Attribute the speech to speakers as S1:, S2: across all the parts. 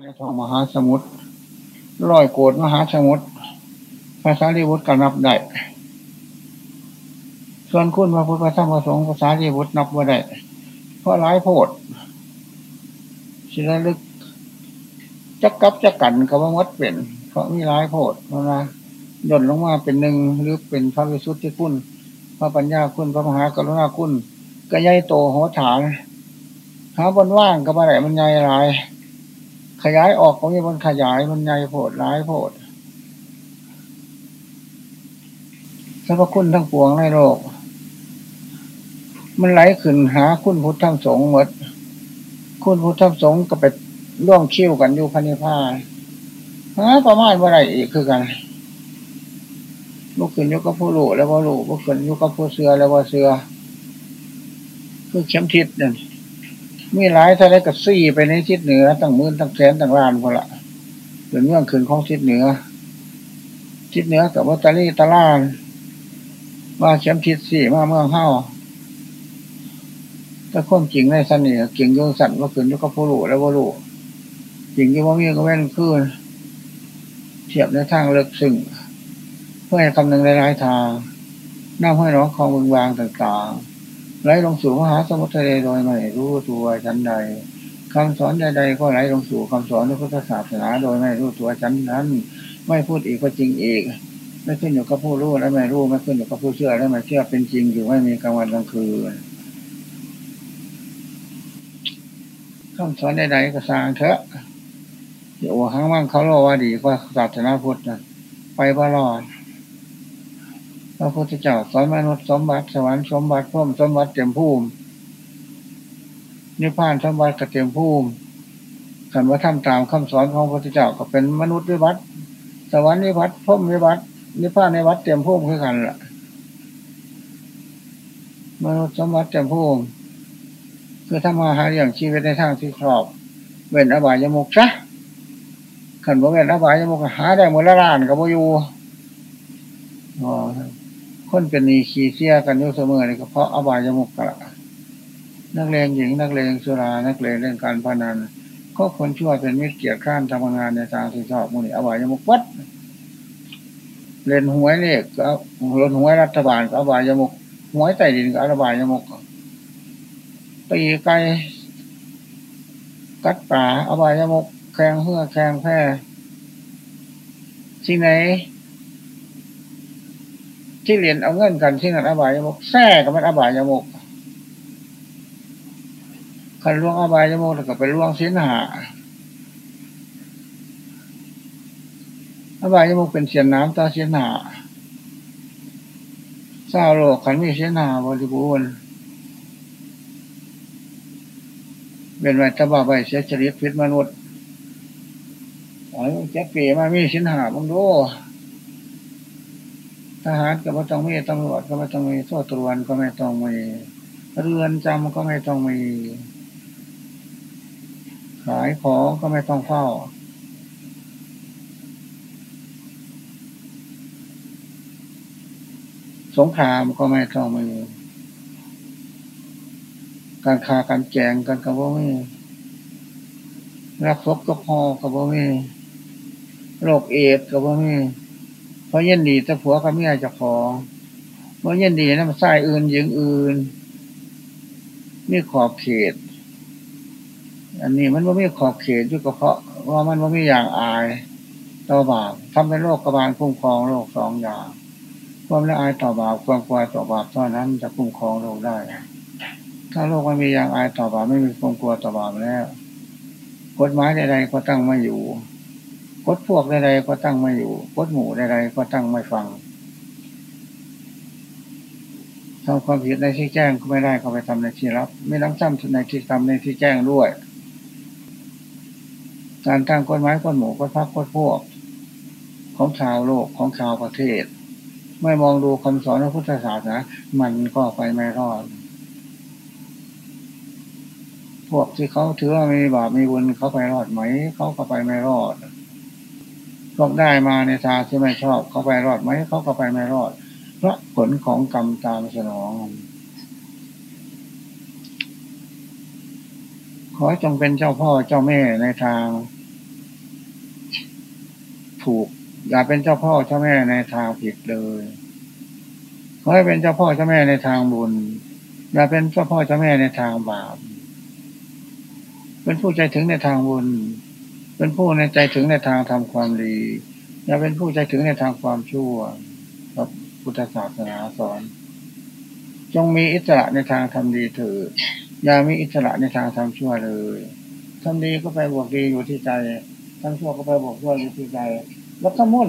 S1: ในท้องมหาสมุทรร้อยโกดมหาสมุทรภาษาลีบุตรก็นับได้ ส่วนคุณพระพุทธพระธรรมพระสงฆ์ภาษาลีบุตรนับว่าได้ เพราะหลายโพดศิลลึกจักกับจักกันกับว่ามัดเป็น เพราะมีหลายโพดเพราะนะย่นลงมาเป็นหนึ่งหรือเป็นพระวิสุทธิคุณพระปัญญาคุณพระมหากรุณาคุณก็ใหญ่โตหัวฐานหาบนว่างก็มาไหนมันใหญ่หลาย ขยายออกก็มีมันขยายมันใหญ่โพดหลายโพดสรรพคุณทั้งปวงในโลก มันไหลขึ้นหาคุณพุทธทั้งสงฆ์หมด คุณพุทธทั้งสงฆ์ก็ไปร่วมคิ้วกันอยู่พันิพานหาประมาณว่าไรอีกคือกันลูกขึ้นยุกับผู้ลูแล้วว่าลูลูกขึ้นยุกับผู้เสือแล้วว่าเสือคือเข็มทิศนั่น มีหลายทะเลกับซี่ไปในทิศเหนือตั้งมื่นตั้งแสนตั้งล้านคนละเป็นเรื่องขึ้นของทิศเหนือ ทิศเหนือกับวัตลีตะล่านว่าเข็มทิศสี่มาเมืองเฮ้าถ้าคนจริงในสันนี่เก่งโยสันว่าขึ้นยุกับผู้ลูแล้วว่าลูจริงที่ว่ามีก็แม่นขึ้นเทียบในทางเลิกซึ่ง เพื่อให้คำนึงหลายๆทางน้ำให้น้องคลองบึงบางต่างๆ ไหลลงสู่มหาสมุทรทะเลโดยไม่รู้ตัวชั้นใดคำสอนใดๆก็ไหลลงสู่คำสอนในพุทธศาสนาโดยไม่รู้ตัวชั้นนั้น ไม่พูดอีกก็จริงอีก ไม่ขึ้นอยู่กับผู้รู้และไม่รู้ไม่ขึ้นอยู่กับผู้เชื่อและไม่เชื่อเป็นจริงอยู่ไม่มีกลางวันกลางคืนคำสอนใดๆก็สร้างเถอะเดี๋ยวห้างมั่งเขาโลว่าดีกว่าศาสนาพุทธนะไปบ้ารอด ระพุทธเจ้าสอนมนุษย์สมบัติสวรรค์สมบัติพุ่มสมบัติเต็มภูมินิพพานสมบัติกับเต็มภูมิขันว่าทำตามคำสอนของพระพุทธเจ้าก็เป็นมนุษย์วิบัติสวรรค์วิบัติพุ่มวิบัตินิพพานในวัดเต็มภูมิคือกันล่ะ มนุษย์สมบัติเต็มภูมิคือทำมาหาอย่างชีวิตในทางที่ครอบ เว้นอบายมุกซะขันบ่เว้นอบายมุกหาได้หมดละล้านกับบ่อยู่อ๋อ คนเป็นนีขีเสียกันยู่เสมอนี่ก็เพราะอบายมุกกะนักเลงหญิงนักเลงสุรา นักเลงเล่นการพนัน ก็คนชั่วเป็นมิตรเกียรติข้านทำงานในทางที่ชอบมูนี่อบายมุกวัดเล่นหวยเลขก็ลนหวยรัฐบาลก็อบายมุกหวยใต้ดินก็อบายมุกตีไก่กัดป่าอบายมุกแข่งเพื่อแข่งแพ้ที่ไหน ที่เรียนเอาเงินกันที่นั่นอบายมุกแท้กับมันอบายมุกคันล่วงอบายมุกแล้วก็ไปล่วงสินหาอบายมุกเป็นเสียนน้ำตาเสียนหาเศร้าโลกขันมีเสียนหาบริบูรณ์เป็นไว้ตบาใบเสียจริตพิษมนุษย์อ๋อแจ็คเป๋มามีสินหาบังดู ทหารก็ไม่ต้องมีตำรวจก็ไม่ต้องมีโทษตรวนก็ไม่ต้องมี เรือนจำก็ไม่ต้องมี ขายของก็ไม่ต้องเฝ้า สงครามก็ไม่ต้องมีการคาการแจงกันกับว่าไม่รักศพก็พอกับว่าไม่โรคเอดกับว่าไม่ เพราะเย็นดีแต่ผัวกับเมียจะขอเพราะเย็นดีนะมันใส่อื่นยิงอื่นมีขอบเขต อันนี้มันว่ามีขอบเขตอยู่ก็เพราะว่ามันว่ามีอย่างอายต่อบาปทำเป็นโรคกระบาลคุ้มครองโรคสองอย่างความละอายต่อบาปความกลัวต่อบาปเท่านั้นจะคุ้มครองโรคได้ ถ้าโลกไม่มีอย่างอายต่อบาปไม่มีความกลัวต่อบาปแล้วกฎหมายใดๆก็ตั้งไม่อยู่ กฎพวกใดๆก็ตั้งไม่อยู่กฎหมู่ใดๆก็ตั้งไม่ฟังทำความผิดในที่แจ้งก็ไม่ได้ก็ไปทำในที่รับ ไม่ต้องซ้ำในที่ทำในที่แจ้งด้วย การตั้งกฎหมายกฎหมู่กฎพักกฎพวก ของชาวโลกของชาวประเทศ ไม่มองดูคำสอนพระพุทธศาสนามันก็ไปไม่รอดพวกที่เขาถือว่ามีบาปมีบุญเขาไปรอดไหม เขาก็ไปไม่รอด ก็ได้มาในทางที่ไม่ชอบเขาไปรอดไหมเขาก็ไปไม่รอด เพราะผลของกรรมตามสนอง ขอจงเป็นเจ้าพ่อเจ้าแม่ในทาง ถูก อย่าเป็นเจ้าพ่อเจ้าแม่ในทางผิดเลยขอให้เป็นเจ้าพ่อเจ้าแม่ในทางบุญอย่าเป็นเจ้าพ่อเจ้าแม่ในทางบาปเป็นผู้ใจถึงในทางบุญ เป็นผู้ในใจถึงในทางทำความดีอย่าเป็นผู้ใจถึงในทางความชั่วครับพุทธศาสนาสอน จงมีอิสระในทางทำดีเถิดอย่ามีอิสระในทางทำชั่วเลยทำดีก็ไปบวกดีอยู่ที่ใจทำชั่วก็ไปบวกชั่วอยู่ที่ใจ แล้วก็มุ่น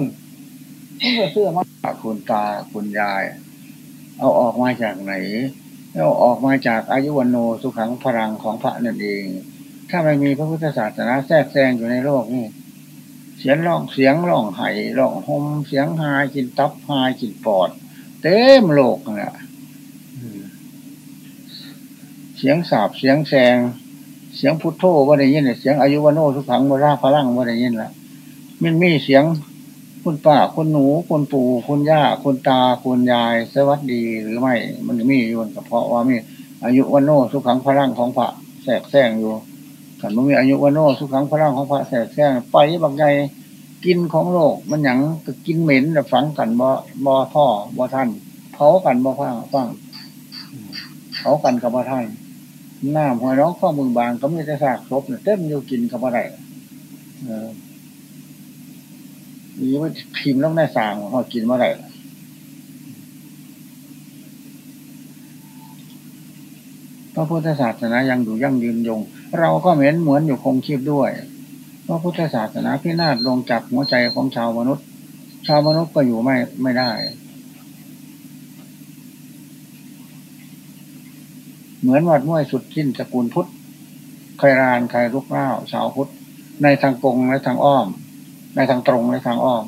S1: มุ่นเสื้อมาคุณตาคุณยาย เอาออกมาจากไหนเอาออกมาจากอายุวันโนสุขังพลังของพระนั่นเอง ถ้าไม่มีพระพุทธศาสนาแทรกแซงอยู่ในโลกนี่เสียงร้องเสียงร้องไห้ร้องหมเสียงหายกินตับหายกินปอด เต็มโลกนี่ะเสียงสาบเสียงแซงเสียงพุทโธว่าได้ยินเสียงอายุวโนทุกขังวราพลังว่าได้ยินละมันมีเสียงคุณป้าคุณหนูคุณปู่คุณย่าคุณตาคุณยาย สวัสดีหรือไม่ มันมีอยู่เพราะว่ามีอายุวโนทุขังพลังของพระแทรกแซงอยู่ ขันมันมีอายุวโนทุกขังพลังของพระแทรกแซงไปบางไงกินของโลก มันหยังก็กินเหม็นแบบฝังกันบ่บ่พ่อบ่ท่านเผากันบ่ฟังฟังเผากันกับบ่ท่านหน้าหัวร้องข้อมือบางก็ไมีแต่ซากศพเต็มอยู่กินกับอะไรนี่ว่าพิมพ์ต้องได้สางหอกินเมื่อไรพระพุทธศาสนายังอยู่ยั่งยืนยง เราก็เหมือนเหมือนอยู่คงชีพด้วยพระพุทธศาสนาพินาศลงจากหัวใจของชาวมนุษย์ ชาวมนุษย์ก็อยู่ไม่ไม่ได้ เหมือนวัดม้วยสุดทิ้นสกุลพุทธใครรานใครลุกเล่าชาวพุทธในทางกงและทางอ้อม ในทางตรงและทางอ้อม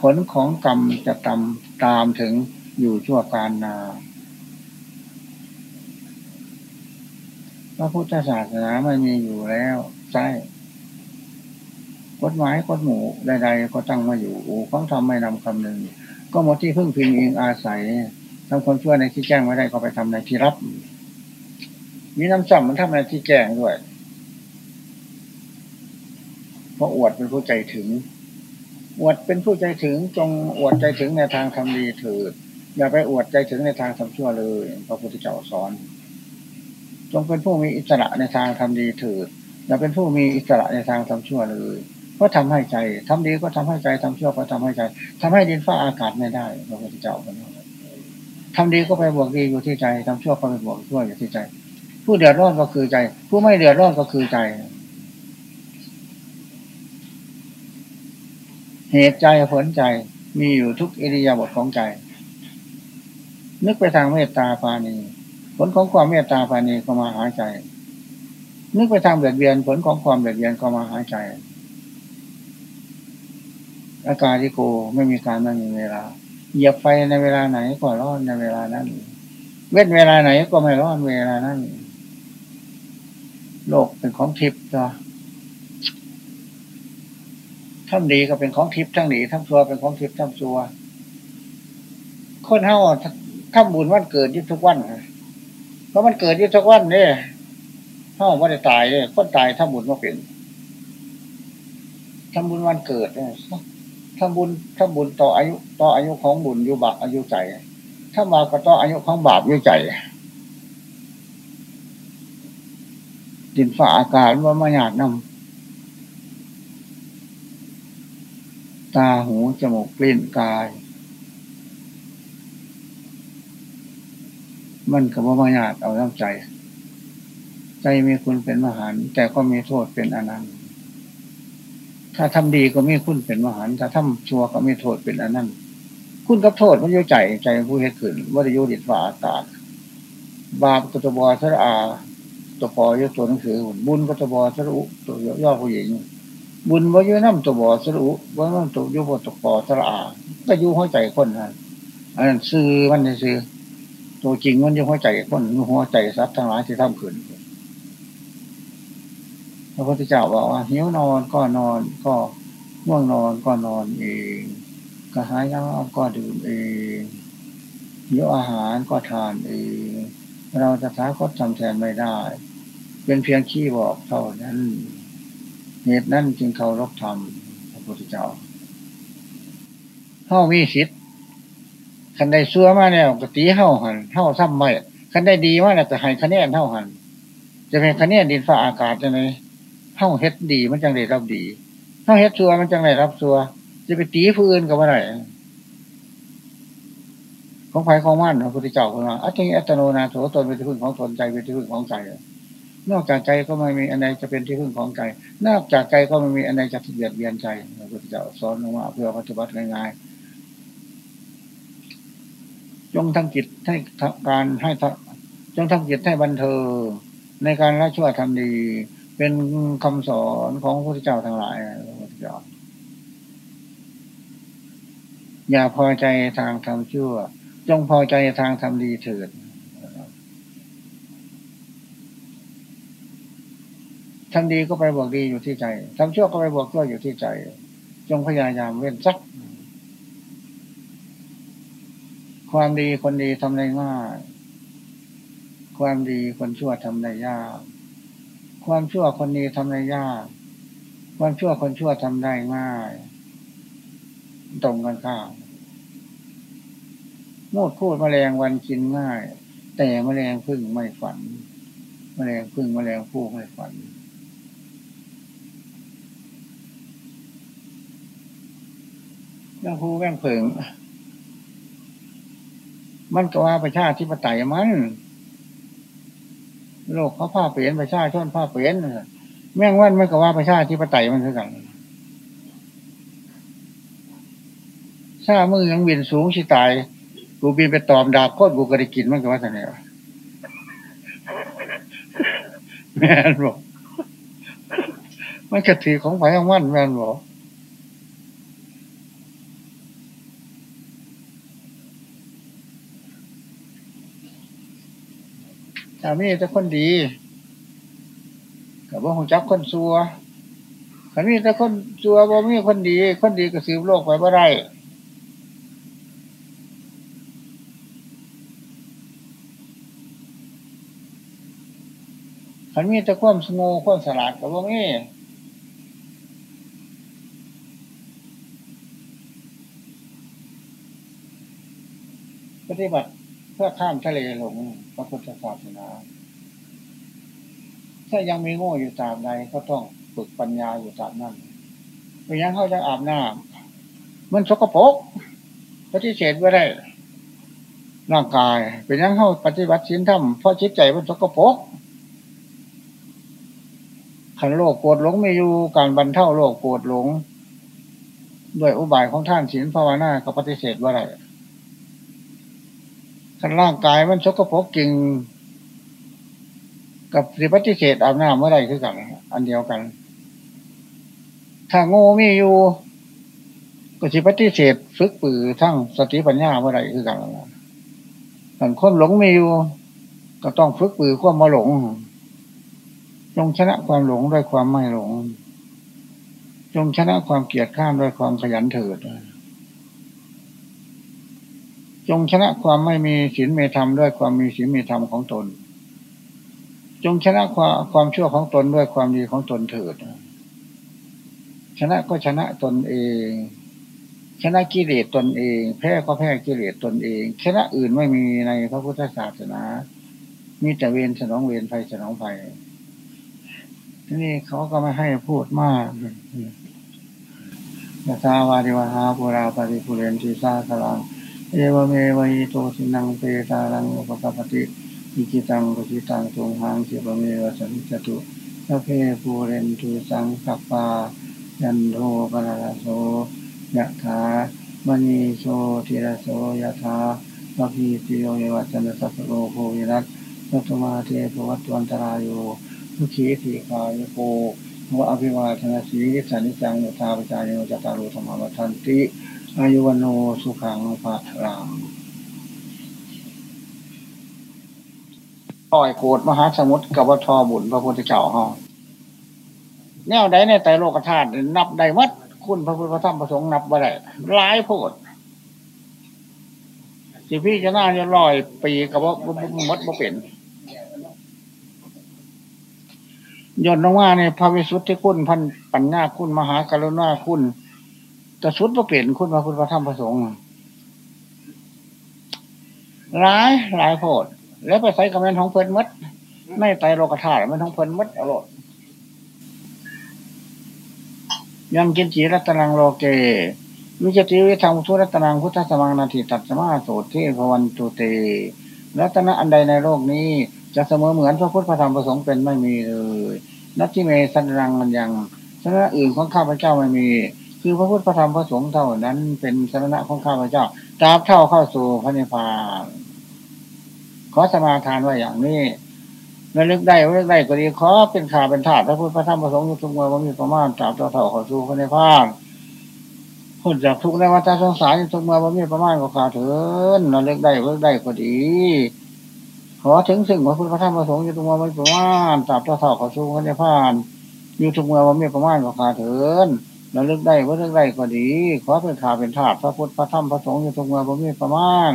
S1: ผลของกรรมจะตามตามถึงอยู่ชั่วการนา พระพุทธศาสนาไม่มีอยู่แล้วใช่กฎหมายกฎหมู่ใดๆก็ตั้งมาอยู่ของทำไม่นำคำหนึ่งก็หมดที่พึ่งพิงเองอาศัยทำความชั่วในที่แจ้งไม่ได้ก็ไปทำในที่รับ มีน้ำซ้ำมันทำในที่แจ้งด้วยเพราะอวดเป็นผู้ใจถึง อวดเป็นผู้ใจถึงจงอวดใจถึงในทางทำดีเถิดอย่าไปอวดใจถึงในทางทำชั่วเลย พระพุทธเจ้าสอน จงเป็นผู้มีอิสระในทางทำดีเถิดอย่าเป็นผู้มีอิสระในทางทำชั่วเลยเพราะทำให้ใจทำดีก็ทำให้ใจทำชั่วก็ทำให้ใจทำให้ดินฟ้าอากาศไม่ได้พระพุทธเจ้าบอกทำดีก็ไปบวกดีอยู่ที่ใจทำชั่วก็ไปบวกชั่วอยู่ที่ใจ ผู้เดือดร้อนก็คือใจ ผู้ไม่เดือดร้อนก็คือใจเหตุใจผลใจมีอยู่ทุกอิริยาบถของใจ นึกไปทางเมตตาปานี ผลของความเมตตาปานีก็มาหาใจ นึกไปทางเบียดเบียนผลของความเบียดเบียนก็มาหาใจ อาการที่โกไม่มีการไม่มีเวลา เหยียบไฟในเวลาไหนก็ร้อนในเวลานั้น เว้นเวลาไหนก็ไม่ร้อนเวลานั้น โลกเป็นของทิพย์ตัวทั้งดีก็เป็นของทิพย์ทั้งดีทั้งชัวเป็นของทิพย์ทั้งชัวคนเท่าทำบุญวันเกิดยี่ทุกวัน เพราะมันเกิดยี่ทุกวันเนี่ยเท่าว่าจะตายเนี่ยคนตายทำบุญมาเป็นทำบุญวันเกิดเนี่ยทำบุญทำบุญต่ออายุ ต่ออายุของบุญอยู่บาปอายุใจถ้ามาก็ต่ออายุของบาปอยู่ใจดินฝ่าอากาศว่ามาหยาดนำตาหูจมูกกลิ่นกาย มันกับว่ามายาดเอาน้ำใจ ใจมีคุณเป็นมหันแต่ก็มีโทษเป็นอนันต์ถ้าทำดีก็ม่คุณเป็นมหันถ้าทำชั่วก็ม่โทษเป็นอนันนั้นคุณกับโทษมันอยู่ใจใจผู้เหตุขึ้นว่าจะยุดิฝ่าอากาศบาปกตบอสระอาตัวปอยตัวหนังสือบุญกตบอสรุตัวยอผู้หญิงบุญว่ายุ่น้ำตัวบอสรุว่าน้ำตัวยุบตัวปอสระอาก็ยุ่หัวใจคนนั้นอันนั้นซื้อมันซื้อ ตัวจริงมันยุ่หัวใจคนหัวใจสัตว์ทั้งหลายที่ทำขึ้นพระพุทธเจ้าบอกว่าหิวนอนก็นอนก็ง่วงนอนก็นอนเองกระหายน้ำก็ดื่มเองหิวอาหารก็ทานเอง เราจะท้าคตทำแทนไม่ได้ เป็นเพียงขี้บอกเท่านั้นเหตุนั้นจึงเคารพธรรมพระพุทธเจ้าเฮ้ามีสิทธิ์ คันได้ซัวมาแล้วก็ตีเฮ้าหันเฮ้าซ้ำไม่คันได้ดีมาแล้วก็ให้คะแนนเฮ้าหัน จะเป็นคะแนนดินฟ้าอากาศจะไหนเฮ้าเฮ็ดดีมันจังได้รับดีเฮ้าเฮ็ดซัวมันจังได้รับซัว จะไปตีผู้อื่นก็ไม่ได้ของไผ่ของมันพระพุทธเจ้าคนว่าอัตติอัตโนนาโถตนเป็นที่พึ่งของตนใจเป็นที่พึ่งของใจนอกจากใจก็ไม่มีอันใดจะเป็นที่พึ่งของใจ นอกจากใจก็ไม่มีอันใดจะเบียดเบียนใจพระพุทธเจ้าสอนลงมาเพื่อปฏิบัติง่ายๆ จงทั้งจิตให้การให้จงทั้งจิตให้บันเทิงในการละชั่วทำดี เป็นคำสอนของพระพุทธเจ้าทั้งหลายพระพุทธเจ้าอย่าพอใจทางทำชั่ว จงพอใจทางทำดีเถิดทำดีก็ไปบอกดีอยู่ที่ใจทำชั่วก็ไปบอกชั่วอยู่ที่ใจ จงพยายามเว้นสัก ความดีคนดีทำได้ง่าย ความดีคนชั่วทำได้ยาก ความชั่วคนดีทำได้ยาก ความชั่วคนชั่วทำได้ง่าย ตรงกันข้ามมูดพูดแมลงวันกินง่าย แต่แมลงพึ่งไม่ฝันแมลงพึ่งแมลงผู้ไม่ฝันยังพูแว่งเผิง มันก็ว่าประชาธิปไตยมัน โลกเขาผ้าเปลี่ยนประชาชนผ้าเปลี่ยนแม่งวันมันก็ว่าประชาธิปไตยมันคือกันซามือยังบินสูงชิตาย กูบินไปตอมดาบโคตรกูก็ได้กินมันก็ว่าไงวะแม่นบอกมันกระถือของไผ่ของมันแม่นบอก ถ้ามีแต่คนดีกับว่าของจับคนซัวถ้ามีแต่คนซัวว่ามีคนดี คนดีก็สืบโลกไปบ่ได้ขันมีแต่ความสงบความสลาดกับว่ามีปฏิบัติ เพื่อข้ามทะเลหลงพระพุทธศาสนาถ้ายังมีโง่อยู่ตามใดก็ต้องฝึกปัญญาอยู่ตามนั้นไปยังเขาจะอาบน้ำมันสกปรกปฏิเสธไม่ได้ร่างกาย เป็นยังเขาปฏิบัติศีลธรรมเพราะจิตใจมันสกปรกขันโลกโกรธหลงไม่อยู่การบรรเทาโลกโกรธหลง ด้วยอุบายของท่านศีลภาวนาก็ปฏิเสธว่าไร ขันร่างกายมันชกกระพกกิ่งกับสิปฏิเสธอาบน้ำเมื่อไรคือกันอันเดียวกัน ถ้าโง่ไม่อยู่ก็สิปฏิเสธฝึกปือทั้งสติปัญญาเมื่อไรคือกันขันคนหลงไม่อยู่ ก็ต้องฝึกปือความมาหลงจงชนะความหลงด้วยความไม่หลง จงชนะความเกลียดข้ามด้วยความขยันเถิด จงชนะความไม่มีศีลเมธรรมด้วยความมีศีลเมธรรมของตน จงชนะความความชั่วของตนด้วยความดีของตนเถิด ชนะก็ชนะตนเอง ชนะกิเลสตนเอง แพ้ก็แพ้กิเลสตนเอง ชนะอื่นไม่มีในพระพุทธศาสนา มีแต่เวรสนองเวรไฟสนองไฟที่นี่เขาก็ไม่ให้พูดมากยะทาวาริวหาปุราปริปุเรนติสาคลัง เอวเมวัยโตสินังเปตาลังอุปกปติอิจิตังกุจิตังตรงหังเสบเมวสันจตุสัพเพปูเรนตุสังกปายันโทปนาโสยะถามณีโชติระโสยะถาปพีติโยเยวัจนะสัพโลโควิรัตสัตมาเทปวัตวันตรายโยทุขีทีกายโกวะอภิวาทนาสีนิสันิจังุตาปจายโนจตารุธรรมวัฏันติ อายุวันโนสุขังภะรังปล่อยโกรธมหาสมุทรกับวัทอบุญพระพุทธเจ้าห้องแนวใดในไตโลกธาตุนับได้มัดคุณพระพุทธธรรมประสงค์นับบ่ได้ร้ายโพดสิพี่จะน่าจะลอยปีกับว่ามัดบ่เป็นยนต์ลงมาในพระวิสุทธิคุณพันปัญญาคุณมหากรุณาคุณ แต่สุดก็เปลี่ยนคุณพระคุณพระธรรมพระสงฆ์ร้ายหลายโพด แล้วไปใส่กระแมนของเพลินมัดไม่ไตโลกธาตุมันของเพลินมัดอรรถยังกินจีรัตนังโลเกมิจติวิธรรมทุรัตนังพุทธสมังนาทีตัดสมาโสทีพวันตุเตรัตนะอันใดในโลกนี้ จะเสมอเหมือนพระพุทธพระธรรมพระสงฆ์เป็นไม่มีเลยนัตทิเมสันรังมันยังสนะอื่นของข้าพเจ้าไม่มี คือพระพุทธพระธรรมพระสงฆ์เท่านั้นเป็นสนะของข้าพเจ้าตราบเท่าเข้าสู่พระนิพพานขอสมาทานไว้อย่างนี้ระลึกได้ระลึกได้ก็ดีขอเป็นข่าเป็นถาดพระพุทธพระธรรมพระสงฆ์ทุกเมื่อว่ามีประมาณตราบเท่าเท่าเข้าสู่พระนิพพานพ้นจากทุกในวัฏสงสารทุกเมื่อว่ามีประมาณก็ขาดเถินระลึกได้ระลึกได้ก็ดีขอถึงสิ่งพระพุทธพระธรรมพระสงฆ์ทุกเมื่อว่ามีประมาณตราบเท่าเท่าเข้าสู่พระนิพพานอยู่ทุกเมื่อว่ามีประมาณก็ขาดเถิน ระลึกได้ระลึกได้ก็ดีขอเป็นขาเป็นถาดพระพุทธพระธรรมพระสงฆ์อยู่ทุกเมื่อว่มีประมาณ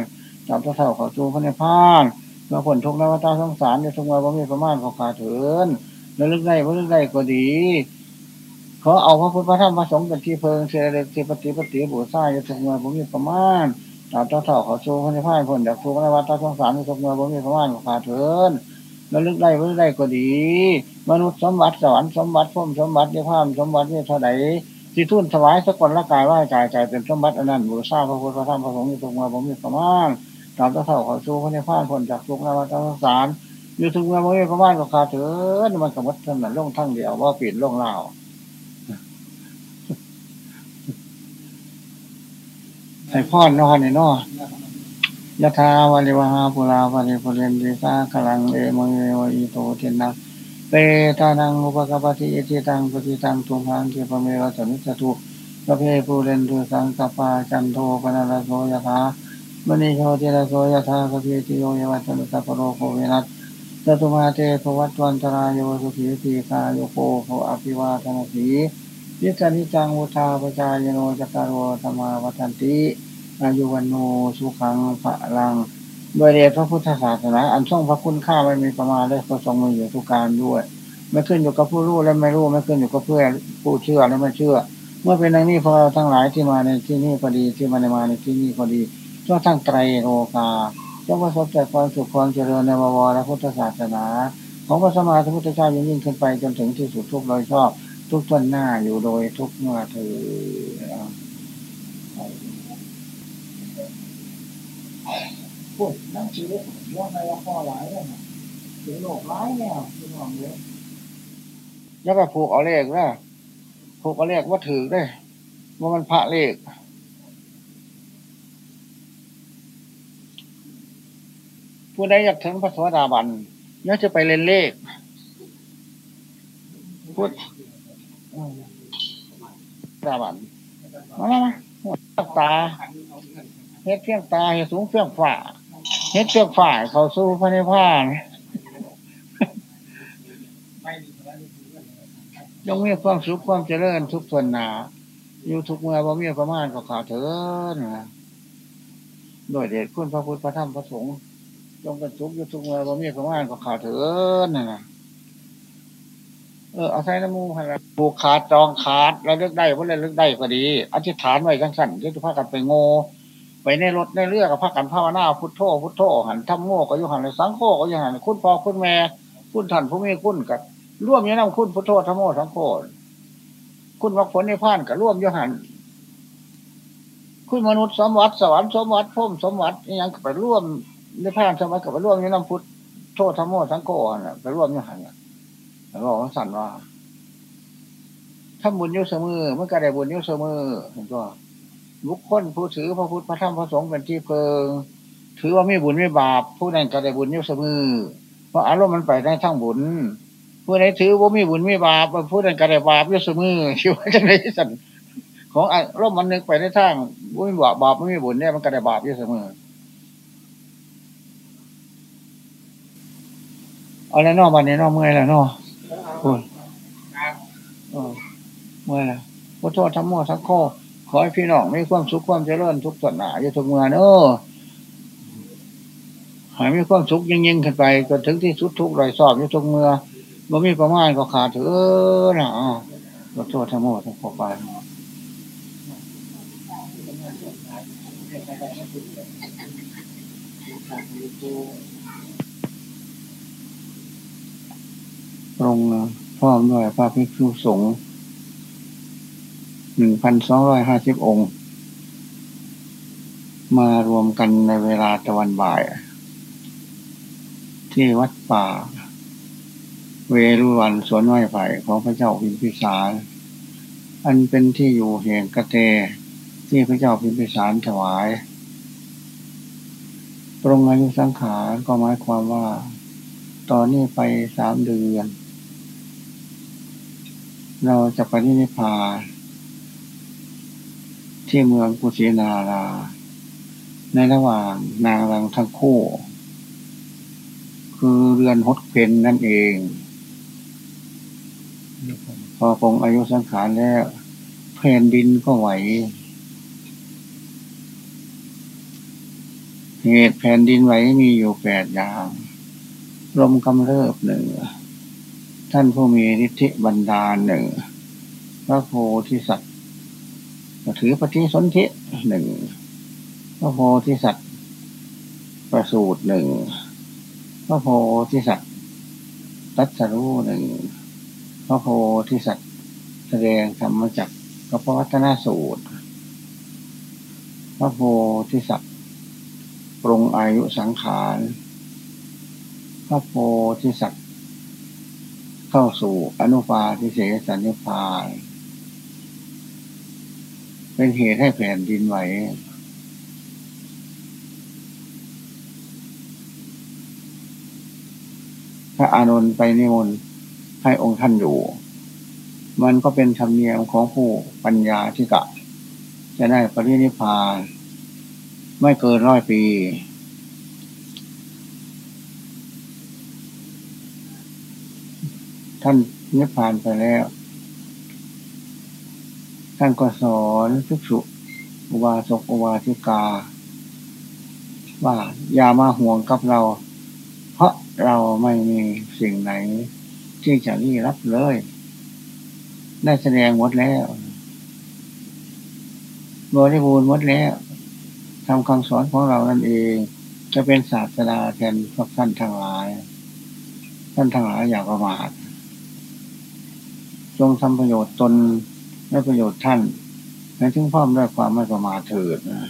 S1: ตราบเท่าเท่าเข้าสู่พระนิพานเมื่อผลทุกข์นวัฏสงสารในทุกวันว่มีประมาณขอขาเถินแล้วลึกได้ว่าลึกได้ก็ดีขอเอาพระพุทธพระธรรมพระสงฆ์เป็นที่เพิงเสด็จที่ปฏิปฏิบูชาอยู่ทุกวันว่มีประมาณตามเจ้าเถ่าขอโชว์พระนิพานผลจากทุกข์นวัฏสงสารในทุกวันว่มีประมาณขอขาเถินแล้วลึกได้ว่าลึกได้ก็ดี มนุษย์สมบัติสวรรค์สมบัติพุ่มสมบัตินิพพานสมบัติเนี่เท่าไหร่ ที่ทุ่นถวายสักุลละกายว่าใจใจเป็นสมบัติอนันต์บูชาพระพุทธพระธรรมพระสงฆ์อยู่ทุกวันว่ามีประมาณตามเท่าขอสู้พระนิพานผลจากทุกข์นวัฏสารอยู่ทุกเมื่อเมื่อประมาณก็ขาเถิดมันกับวัดถนนล่องทั้งเดียวว่าปิดล่องเล่าใส่พ่อนนอนในนอยะทาวาริวหาปุราภริปุเรนติสาขลังเอมเอวอิโตเทนัง เปตานังอุปกปติอิทิตังปฏิตังตุมังเกปเมวะสมิจตุพระเพปุเรนตุสังกปาจันโทปนาลโสยะทามณีโชติระโสยธาคพีติโยยวัตนุสัพโรโคเวนัสจตุมาเตภวัตวันตรายโยสุขีตีคาโยโคโภอภิวาทนาสียิสานิจังวุธาปจายโนจักรโรธรรมาวัตันติอายุวันโนสุขังพระลัง โดยเดชพระพุทธศาสนาอันทรงพระคุณค่าไม่มีประมาณได้พระทรงมีอยู่ทุกการด้วย ไม่ขึ้นอยู่กับผู้รู้และไม่รู้ไม่ขึ้นอยู่กับเพื่อผู้เชื่อและไม่เชื่อ เมื่อเป็นดังนี้พวกเราทั้งหลายที่มาในที่นี้ก็ดีที่มาในมาในที่นี้ก็ดีทั่วทั้งไตรโลกาจงประสบแต่ความสุขความเจริญในบวรและพุทธศาสนา ของพระสมมาสัมพุทธเจ้ายิ่งยิ่งขึ้นไปจนถึงที่สุดทุกโดยชอบ ทุกต้นหน้าอยู่โดยทุกเมื่อเธอ พูดนั่งชีวิตว่าในละข้อหลายเนี่ยถึงโลกร้ายเนี่ยคือมองเยอะแล้วก็ผูกเอาเลขนะผูกเอาเลขว่าถือได้ว่ามันพระเลขผู้ใดอยากถึงพระสวัสดาบันย่อจะไปเล่นเลขพูดดาบันมามามาหัวตาเฮ็ดเพียงตาเฮ็ดสูงเพียงฝ่า เฮ็ดเพียงฝ่าเขาสู้พระนิพพานยังมีความสุขความเจริญทุกส่วนหนาอยู่ทุกเมื่อบ่มีประมาณก็ขาดเถินโดยเดชคุณพระพุทธพระธรรมพระสงฆ์จงกันทุกอยู่ทุกเมื่อบ่มีประมาณก็ขาดเถินนะเออเอาใช้น้ำมูกหันผูกขาดจองขาดเราเลือกได้เพราะเรเลือกได้ก็ดี อธิษฐานไว้จังสั่นที่จะพากันไปโง่ ไปในรถในเรือกับพากันภาวนาพุทโธพุทโธหันทำโง่ก็อยู่หันสังโฆก็อยู่หันคุณพ่อคุณแม่ คุณท่านผู้มีคุณกับร่วมยู่น้ำคุณพุทโธธรรมโมสังโฆคุณวักผลในพานกับร่วมยู่หันคุณมนุษย์สมวัติสวรรค์สมวัติพุ่มสมวัติยังไปร่วมในพานสมัยกับไปร่วมยู่น้ำพุทโธธรรมโมสังโฆไปร่วมยู่หันแล้วบอกว่าสั่นว่าถ้าบุญยุเสมอเมื่อการได้บุญยุเสมอเห็นตัว บุคคลผู้ถือพระพุทธพระธรรมพระสงฆ์เป็นที่เพิง ถือว่าไม่บุญไม่บาป ผู้นั้นก็ได้บุญยุเสมอเพราะอารมณ์มันไปได้ทั้งบุญผู้ใดถือว่าไม่บุญไม่บาปผู้นั้นก็ได้บาปยุเสมอชิว่าจะได้สั่นของอารมณ์มันนึกไปได้ทั้งบุญบาปบาปไม่บุญเนี่ยมันก็ได้บาปยุเสมอเอาแล้วนอกบ้านนี้นอกเมื่อยแล้วนอกคุณเมื่อยแล้วขอโทษทั้งหมดทั้งข้อ ขอให้พี่น้องมีความสุขความเจริญทุกส่วนหนาอยู่ทุกเมื่อเนอะหายมีความสุขยิ่งยิ่งขึ้นไปจนถึงที่สุดทุกรอยสอบอยู่ทุกเมื่อบ่มีประมาณก็ขาดเถอะนะขอโทษทั้งหมดทั้งข้อไปตรงพร้อมด้วยพระภิกษุสงฆ์ หนึ่งพันสองร้อยห้าสิบองค์ มารวมกันในเวลาตะวันบ่าย ที่วัดป่า เวรุวันสวนไม้ไผ่ของพระเจ้าพิมพิสาร อันเป็นที่อยู่แห่งกระเต ที่พระเจ้าพิมพิสารถวาย ตรงอายุสังขารก็หมายความว่า ตอนนี้ไปสามเดือน เราจะไปนิพพาน ที่เมืองกุสินารา ในระหว่างนางรังทั้งคู่ คือเรือนฮดเพนนั่นเอง พอคงอายุสังขารแล้วแผ่นดินก็ไหว เหตุแผ่นดินไหวมีอยู่แปดอย่างลมกำเริบหนึ่งท่านผู้มีฤทธิบันดาลหนึ่งพระโพธิสัตว ถือปฏิสนธิหนึ่งพระโพธิสัตว์ประสูตรหนึ่งพระโพธิสัตว์ตัสรู้หนึ่งพระโพธิสัตว์แสดงธรรมจักรกพวัฒนาสูตร พระโพธิสัตว์ปรงอายุสังขาร พระโพธิสัตว์เข้าสู่อนุปาทิเสสนิพาน เป็นเหตุให้แผ่นดินไหว พระอานนท์ไปนิมนต์ให้องค์ท่านอยู่ มันก็เป็นธรรมเนียมของผู้ปัญญาที่กะ จะได้ปรินิพพานไม่เกินร้อยปี ท่านนิพพานไปแล้ว ท่านก็สอนภิกษุอุบาสกอุบาสิกา ว่าอย่ามาห่วงกับเรา เพราะเราไม่มีสิ่งไหน ที่จะรีรับเลย ได้แสดงหมดแล้วบริบูรณ์หมดแล้วทำคำสอนของเรานั่นเอง จะเป็นศาสดาแทนพวกท่านทั้งหลาย ท่านทั้งหลายอย่าประมาทจงทำประโยชน์ตน และประโยชน์ท่านและถึงพร้อมด้วยความไม่ประมาทเถิดนะ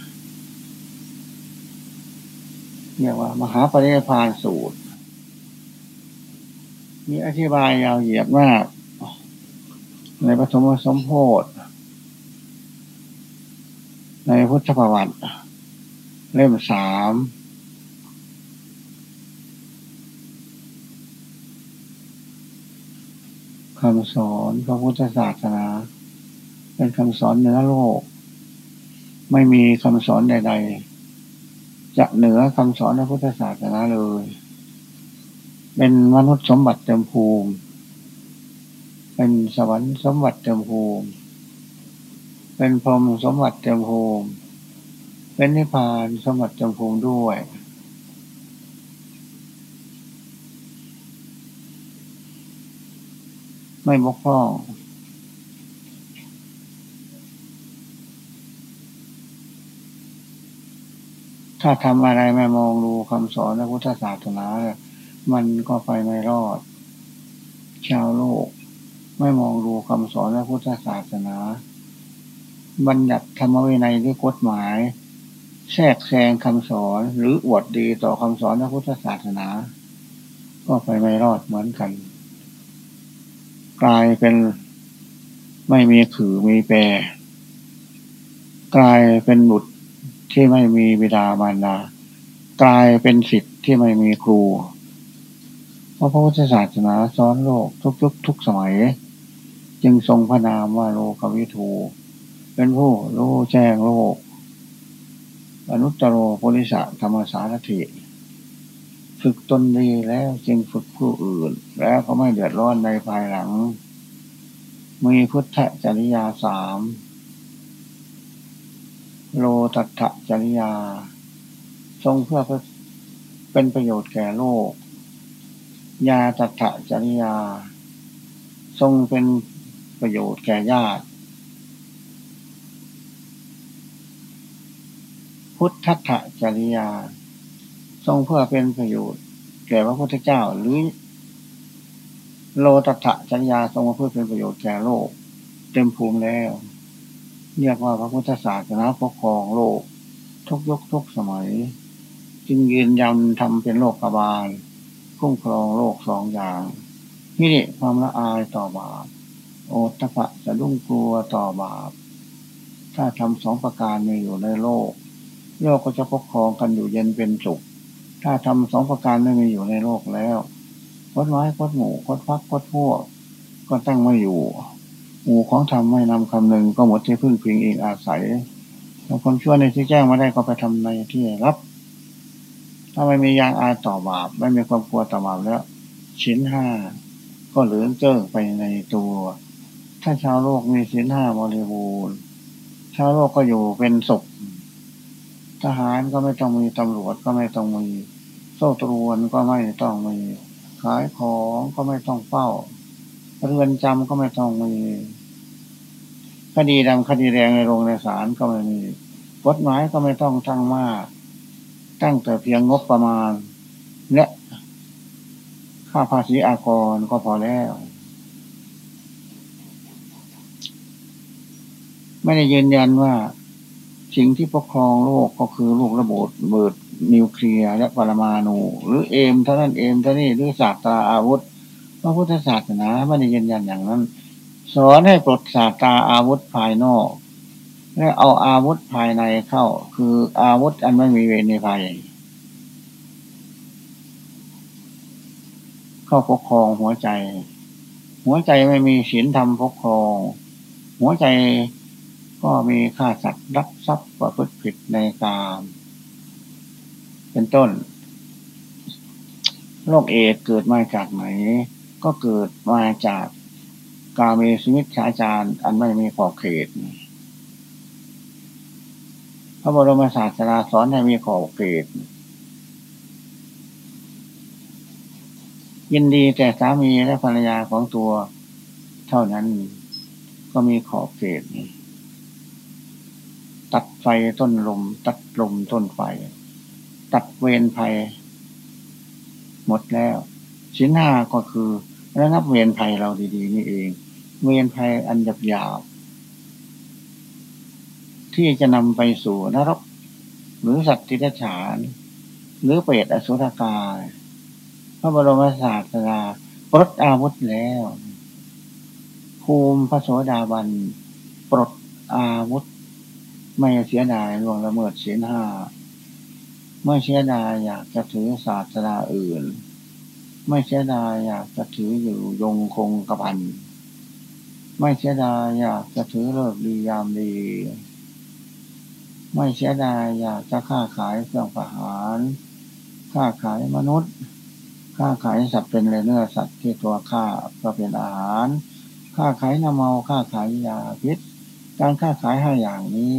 S1: เรียกว่า มหาปริยพานสูตร มีอธิบายยาวเหยียดมาก ในปฐมสมโพธิในพุทธประวัติ เล่มสามคำสอนพระพุทธศาสนา เป็นคำสอนเหนือโลก ไม่มีคำสอนใด ๆ จะเหนือคำสอนพระพุทธศาสนาเลย เป็นมนุษย์สมบัติเต็มภูมิ เป็นสวรรค์สมบัติเต็มภูมิ เป็นพรหมสมบัติเต็มภูมิ เป็นนิพพานสมบัติเต็มภูมิด้วยไม่บกพร่อง ถ้าทำอะไรไม่มองดูคำสอนพระพุทธศาสนาเนี่ยมันก็ไปไม่รอด ชาวโลก ไม่มองดูคำสอนพระพุทธศาสนา บัญญัติธรรมวินัยด้วยกฎหมาย แทรกแซงคำสอนหรืออวดดีต่อคำสอนพระพุทธศาสนา ก็ไปไม่รอดเหมือนกัน กลายเป็นไม่มีขือมีแปรกลายเป็นบุตร ที่ไม่มีบิดามารดากลายเป็นสิทธิ์ที่ไม่มีครูเพราะพระพุทธศาสนาสอนโลกทุกยุคทุกสมัย จึงทรงพระนามว่าโลกวิทูเป็นผู้รู้แจ้งโลก อนุตตรโรโพลิสะธรรมสารถิฝึกตนดีแล้วจึงฝึกผู้อื่น แล้วก็ไม่เดือดร้อนในภายหลัง มีพุทธจริยาสาม โลตัตถจริยา ทรงเพื่อเป็นประโยชน์แก่โลกยาตัตถจริยา ทรงเป็นประโยชน์แก่ญาติพพุทธัตถจริยา ทรงเพื่อเป็นประโยชน์ แก่พระพุทธเจ้าหรือ โลตัตถจริยาทรงเพื่อเป็นประโยชน์แก่โลก เต็มภูมิแล้ว เรียกว่าพระพุทธศาสนาปกครองโลก ทุกยุคทุกสมัย จึงยืนยันทำเป็นโลกบาลคุ้มครองโลกสองอย่างนี่ความละอายต่อบาปโอตปะจะรุ่งกลัวต่อบาป ถ้าทำสองประการมีอยู่ในโลก โลกก็จะปกครองกันอยู่เย็นเป็นสุข ถ้าทำสองประการไม่มีอยู่ในโลกแล้วคดไม้คดหมูคดพักคดพวก ก็ตั้งไม่อยู่ หมู่ของธรรมไม่นำคำหนึ่งก็หมดที่พึ่งพิงอีกอาศัยแล้วคนชั่วในที่แจ้งมาได้ก็ไปทำในที่รับ ถ้าไม่มียางอายต่อบาป ไม่มีความกลัวต่อบาปแล้วชิ้นห้าก็เหลือเจิ้งไปในตัว ถ้าชาวโลกมีศีลห้าบริบูรณ์ชาวโลกก็อยู่เป็นสุขทหารก็ไม่ต้องมีตำรวจก็ไม่ต้องมีโซ่ตรวนก็ไม่ต้องมีขายของก็ไม่ต้องเฝ้า เรือนจำก็ไม่ต้องมี คดีดำคดีแดงในโรงในศาลก็ไม่มีกฎหมายก็ไม่ต้องตั้งมาก ตั้งแต่เพียงงบประมาณ และค่าภาษีอากรก็พอแล้ว ไม่ได้ยืนยันว่า สิ่งที่ปกครองโลกก็คือลูกระเบิดเบิดนิวเคลียร์และปรมาณูหรือเอมเท่านั้นเอมเท่านี้หรือศาสตราอาวุธ พระพุทธศาสนาไม่ได้ยืนยันอย่างนั้น สอนให้ปลดศาสตราอาวุธภายนอก และเอาอาวุธภายในเข้า คืออาวุธอันไม่มีเวรในภัยเข้าปกครองหัวใจ หัวใจไม่มีศีลธรรมปกครอง หัวใจก็มีฆ่าสัตว์รักทรัพย์ประพฤติผิดในกามเป็นต้นโรคเอดเกิดมาจากไหน ก็เกิดมาจากกาเมสมิชาจารอันไม่มีขอบเขต พระบรมศาสดาสอนให้มีขอบเขต ยินดีแต่สามีและภรรยาของตัวเท่านั้นก็มีขอบเขต ตัดไฟต้นลม ตัดลมต้นไฟ ตัดเวรภัย หมดแล้วชิ้นห้าก็คือ ระงับเวรภัยเราดีๆ นี่เอง เวรภัยอันหยาบยาวที่จะนำไปสู่นรก หรือสัตว์ทิฏฐาน หรือเปรตอสุรกาย พระบรมศาสดาปลดอาวุธแล้ว ภูมิพระโสดาบันปลดอาวุธ ไม่เสียดายล่วงละเมิดเสียนห้าไม่เสียดายอยากจะถือศาสนาอื่น ไม่เสียดายอยากจะถืออยู่ยงคงกระพัน ไม่เสียดายอยากจะถือเลิกดียามดี ไม่เสียดายอยากจะค้าขายเครื่องประหารค้าขายมนุษย์ค้าขายสัตว์เป็นเนื้อสัตว์ที่ตัวข้าก็เป็นอาหารค้าขายน้ำเมาค้าขายยาพิษ การค้าขายห้าอย่างนี้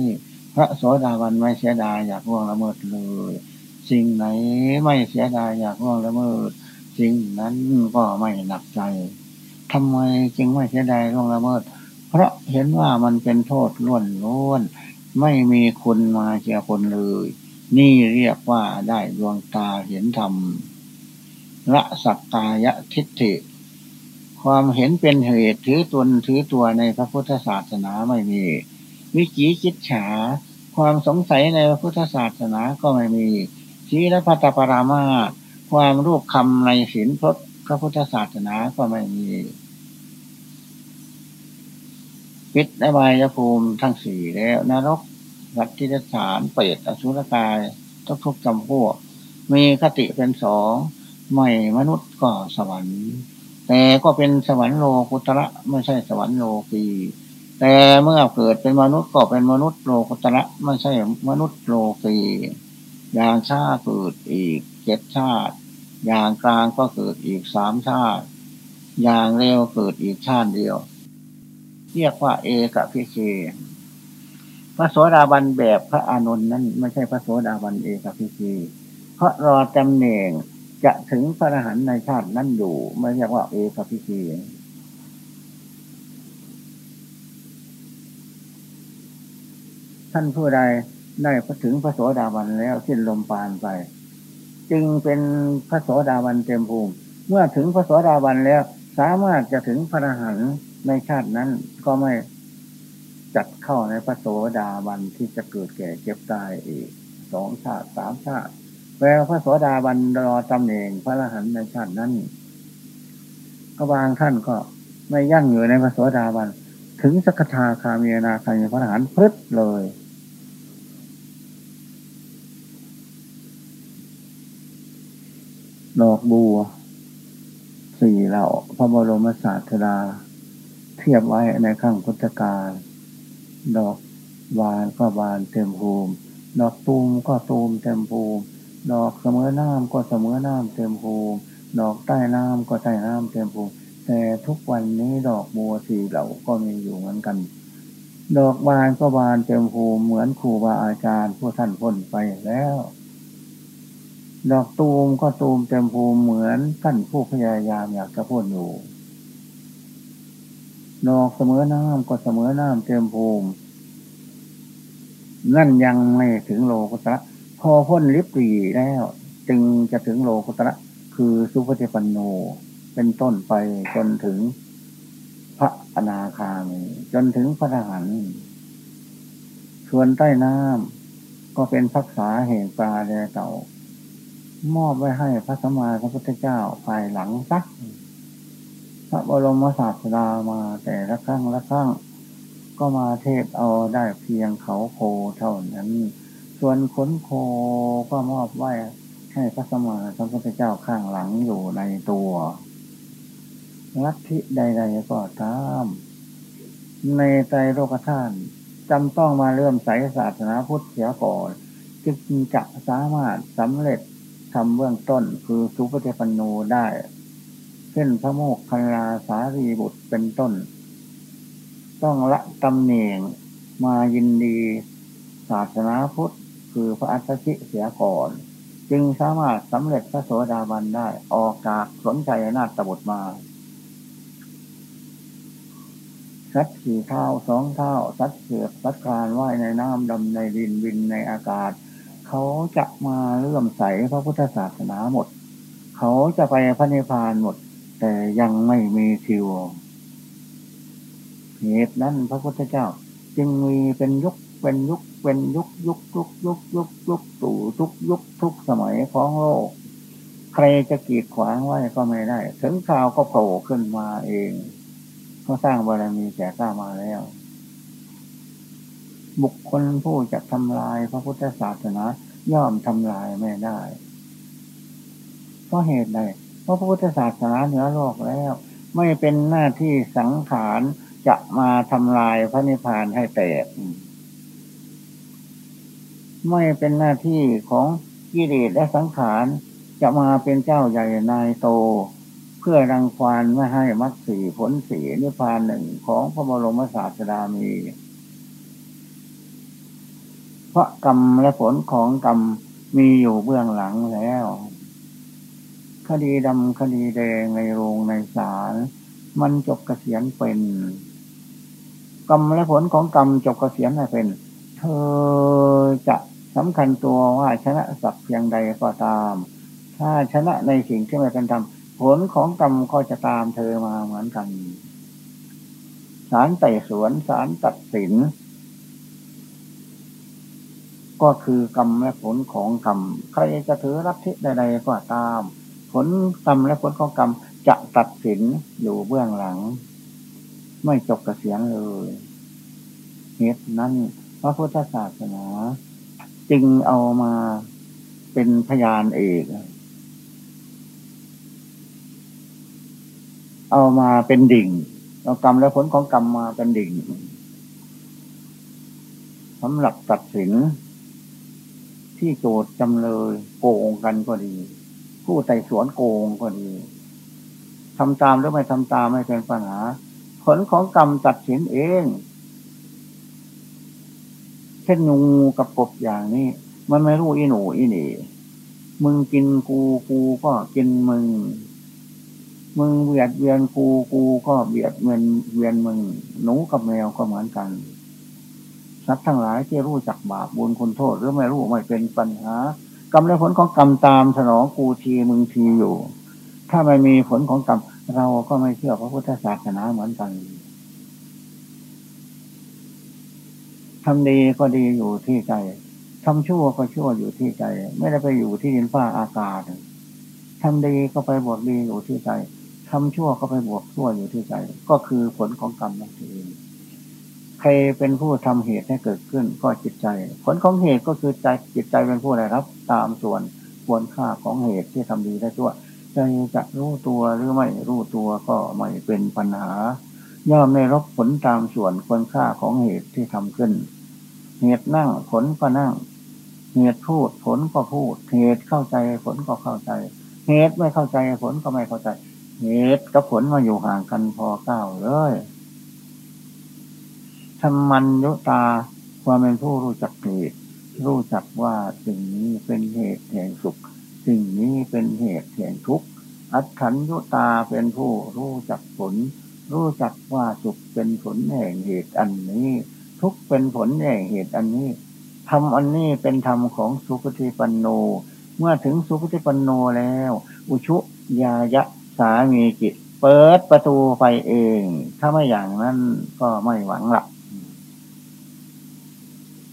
S1: พระโสดาบันไม่เสียดายอยากร่วงละเมิดเลย สิ่งไหนไม่เสียดายอยากร่วงละเมิด สิ่งนั้นก็ไม่หนักใจทำไมจึงไม่เสียดายร่วงละเมิด เพราะเห็นว่ามันเป็นโทษล้วนล้วน ไม่มีคุณมาเจียคนเลย นี่เรียกว่าได้ดวงตาเห็นธรรมละสักกายทิฏฐิ ความเห็นเป็นเหตุถือตนถือตัวในพระพุทธศาสนาไม่มี วิจิจิตฉา ความสงสัยในพระพุทธศาสนาก็ไม่มีชีรพัตปรามา ความรูปคำในศีลพระพระพุทธศาสนาก็ไม่มีปิดในบายภูมิทั้งสี่แล้วนรกรัตติฐานเปรตอสุรกายทุกทุกจำพวก มีคติเป็นสองไม่มนุษย์ก็สวรรค์ แต่ก็เป็นสวรรค์โลกุตระไม่ใช่สวรรค์โลกีแต่เมื่อเกิดเป็นมนุษย์ก็เป็นมนุษย์โลกุตระไม่ใช่มนุษย์โลกีอย่างชาเกิดอีกเจ็ดชาติ อย่างกลางก็เกิดอีกสามชาติ อย่างเร็วเกิดอีกชาติเดียว เรียกว่าเอกพิเคพระโสดาบันแบบพระอานนท์นั้นไม่ใช่พระโสดาบันเอกพิเคเพราะรอจำเน่งจะถึงพระอรหันต์ในชาตินั้นอยู่ ไม่เรียกว่าเอกพิธีท่านผู้ใดได้พถึงพระโสดาบันแล้วสิ้นลมปานไป จึงเป็นพระโสดาบันเต็มภูมิ เมื่อถึงพระโสดาบันแล้ว สามารถจะถึงพระอรหันต์ในชาตินั้นก็ไม่จัดเข้าในพระโสดาบันที่จะเกิดแก่เจ็บตายอีกสองชาติสามชาติแปลพระโสดาบันรอตำแหน่งพระอรหันต์ในชาตินั้นก็บางท่านก็ไม่ยั่งอยู่ในพระโสดาบัน ถึงสกทาคามีนาคามีพระอรหันต์พึดเลย ดอกบัว สี่เหล่าพระบรมศาสดา เทียบไว้ในข้างพุทธกาลดอกบานก็บานเต็มภูมิ ดอกตูมก็ตูมเต็มภูมิ ดอกเสมอน้ำก็เสมอน้ำเต็มภูมิ ดอกใต้น้ำก็ใต้น้ำเต็มภูมิ แต่ทุกวันนี้ดอกบัวสี่เหล่าก็มีอยู่เหมือนกัน ดอกบานก็บานเต็มภูมิเหมือนครูบาอาจารย์ผู้ท่านพ้นไปแล้ว ดอกตูมก็ตูมเต็มภูมิเหมือนท่านผู้พยายามอยากจะพ้นอยู่ ดอกเสมอน้ำก็เสมอน้ำเต็มภูมิ นั่นยังไม่ถึงโลกุตระพอพ้นลิบปีแล้ว จึงจะถึงโลกุตระคือสุภเจปันโนเป็นต้นไปจนถึงพระอนาคามีจนถึงพระทหารส่วนใต้น้ำก็เป็นพักษาเหงปลาแดเต่า มอบไว้ให้พระสมมาพระพุทธเจ้าภายหลังสัก พระบรมศาสดามาแต่ละครั้งละครั้งก็มาเทศเอาได้เพียงเขาโคเท่านั้น ส่วนขนโคก็มอบไว้ให้พระสมมาพระพุทธเจ้าข้างหลังอยู่ในตัวลัทธิใด ๆ ก็ตาม ในใจโลกท่านจำต้องมาเริ่มใส่ศาสนาพุทธเสียก่อนจึงจะสามารถสำเร็จ ทำเบื้องต้นคือสุปฏิปันโนได้ เช่นพระโมกขลาสารีบุตรเป็นต้น ต้องละตำแหน่งมายินดีศาสนาพุทธคือพระอัสสชิเสียก่อน จึงสามารถสำเร็จพระโสดาบันได้ออกจากสนใจนาฏบุตรมาสัตว์สี่เท้าสองเท้าสัตว์เสือกสัตว์คลานว่ายในน้ำดำในดินวินในอากาศ เขาจะมาเลื่อมใสพระพุทธศาสนาหมด เขาจะไปพระนิพพานหมด แต่ยังไม่มีทิวเหตุนั้นพระพุทธเจ้า จึงมีเป็นยุคเป็นยุคเป็นยุคยุคยุคยุคยุคยุคตู่ทุกยุคทุกสมัยของโลก ใครจะกีดขวางไว้ก็ไม่ได้ ถึงข่าวก็โผล่ขึ้นมาเองเขาสร้างบารมีแก่กล้ามาแล้ว บุคคลผู้จะทำลายพระพุทธศาสนาย่อมทำลายไม่ได้ เพราะเหตุใดเพระพุทธศาสนาเหนือโลกแล้ว ไม่เป็นหน้าที่สังขารจะมาทำลายพระนิพพานให้แตก ไม่เป็นหน้าที่ของกิเลสและสังขารจะมาเป็นเจ้าใหญ่นายโต เพื่อรังควานไม่ให้มรรคสีผลสีนิพพานหนึ่งของพระบรมศาสดามี เพราะกรรมและผลของกรรมมีอยู่เบื้องหลังแล้ว คดีดำคดีแดงในโรงในศาลมันจบกเกษียณเป็น กรรมและผลของกรรมจบกเกษียณเป็น เธอจะสำคัญตัวว่าชนะสักเพียงใดก็ตาม ถ้าชนะในสิ่งที่ไม่เป็นธรรมผลของกรรมก็จะตามเธอมาเหมือนกัน ศาลไต่สวนศาลตัดสิน ก็คือกรรมและผลของกรรมใครจะถือรับทิใดๆก็ตาม ผลกรรมและผลของกรรมจะตัดสินอยู่เบื้องหลัง ไม่จบกระเสียงเลยเหตุนั้นพระพุทธศาสนา จึงเอามาเป็นพยานเอกเอามาเป็นดิ่งเอากรรมและผลของกรรมมาเป็นดิ่งสำหรับตัดสิน ที่โจทย์จำเลยโกงกันก็ดี ผู้ไต่สวนโกงก็ดีทำตามหรือไม่ทำตามไม่เป็นปัญหา ผลของกรรมตัดสินเอง เช่นงูกับกบอย่างนี้ มันไม่รู้อีหนูอีนี่มึงกินกูกูก็กินมึง มึงเบียดเบียนกูกูก็เบียดเวียนเวียนมึง หนูกับแมวก็เหมือนกัน สัตว์ทั้งหลายที่รู้จักบาปบุญคุณโทษหรือไม่รู้ไม่เป็นปัญหากรรมและผลของกรรมตามสนองกูทีมึงทีอยู่ ถ้าไม่มีผลของกรรมเราก็ไม่เชื่อพระพุทธศาสนาเหมือนกันทำดีก็ดีอยู่ที่ใจทำชั่วก็ชั่วอยู่ที่ใจ ไม่ได้ไปอยู่ที่ดินฟ้าอากาศทำดีก็ไปบวกดีอยู่ที่ใจทำชั่วก็ไปบวกชั่วอยู่ที่ใจ ก็คือผลของกรรมนั่นเอง ใครเป็นผู้ทำเหตุให้เกิดขึ้นก็จิตใจ ผลของเหตุก็คือใจจิตใจเป็นผู้ได้รับ ตามส่วนควรค่าของเหตุที่ทำดีได้ชั่วใจจะรู้ตัวหรือไม่รู้ตัวก็ไม่เป็นปัญหา ย่อมไม่รับผลตามส่วนควรค่าของเหตุที่ทำขึ้น เหตุนั่งผลก็นั่ง เหตุพูดผลก็พูด เหตุเข้าใจผลก็เข้าใจ เหตุไม่เข้าใจผลก็ไม่เข้าใจ เหตุกับผลมาอยู่ห่างกันพอเก้าเลย ธรรมันยุตา ความเป็นผู้รู้จักเหตุรู้จักว่าสิ่งนี้เป็นเหตุแห่งสุข สิ่งนี้เป็นเหตุแห่งทุกข์อัตถัญยุตาเป็นผู้รู้จักผล รู้จักว่าสุขเป็นผลแห่งเหตุอันนี้ ทุกเป็นผลแห่งเหตุอันนี้ทำอันนี้เป็นธรรมของสุปฏิปันโน เมื่อถึงสุปฏิปันโนแล้ว อุชุยายะสามีกิจเปิดประตูไปเอง ถ้าไม่อย่างนั้นก็ไม่หวังหลัก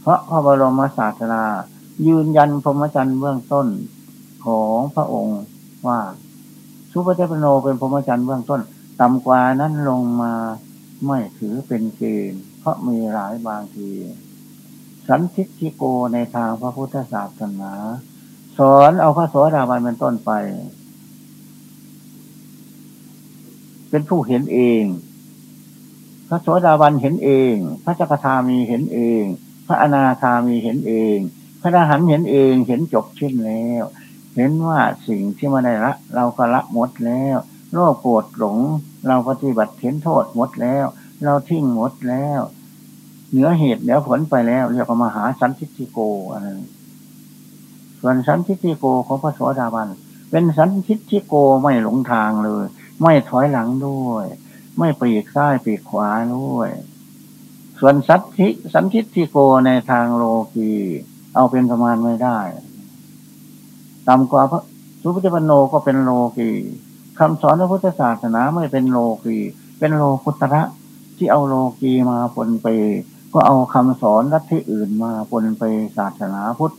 S1: พระพระบรมศาสนายืนยันพรหมจรรย์เบื้องต้นของพระองค์ว่าสุปฏิปโนเป็นพรหมจรรย์เบื้องต้นต่ำกว่านั้นลงมาไม่ถือเป็นเกณฑ์เพราะมีหลายบางที สันทิทิโกในทางพระพุทธศาสนาสอนเอาพระโสดาบันเป็นต้นไป เป็นผู้เห็นเอง พระโสดาบันเห็นเอง พระจักรธามีเห็นเอง พระอนาคามีเห็นเอง พระอรหันต์เห็นเองเห็นจบชิ้นแล้ว เห็นว่าสิ่งที่มาได้ละ เราก็ละหมดแล้วโลภโกรธหลง เราปฏิบัติเห็นโทษหมดแล้ว เราทิ้งหมดแล้วเหนือเหตุแล้วผลไปแล้วเรียกว่ามหาสันทิฏฐิโกอันนึงส่วนสันทิฏฐิโกของพระสวสดาบันเป็นสันทิฏฐิโกไม่หลงทางเลย ไม่ถอยหลังด้วย ไม่ปีกซ้ายปีกขวาด้วย ส่วนสัตธิสันทิทิโกในทางโลกีเอาเป็นประมาณไม่ได้ต่ำกว่าพระสุภิปันโนก็เป็นโลกีคำสอนพระพุทธศาสนาไม่เป็นโลกีเป็นโลกุตระที่เอาโลกีมาปนไป ก็เอาคำสอนรัฐที่อื่นมาปนไปศาสนาพุทธ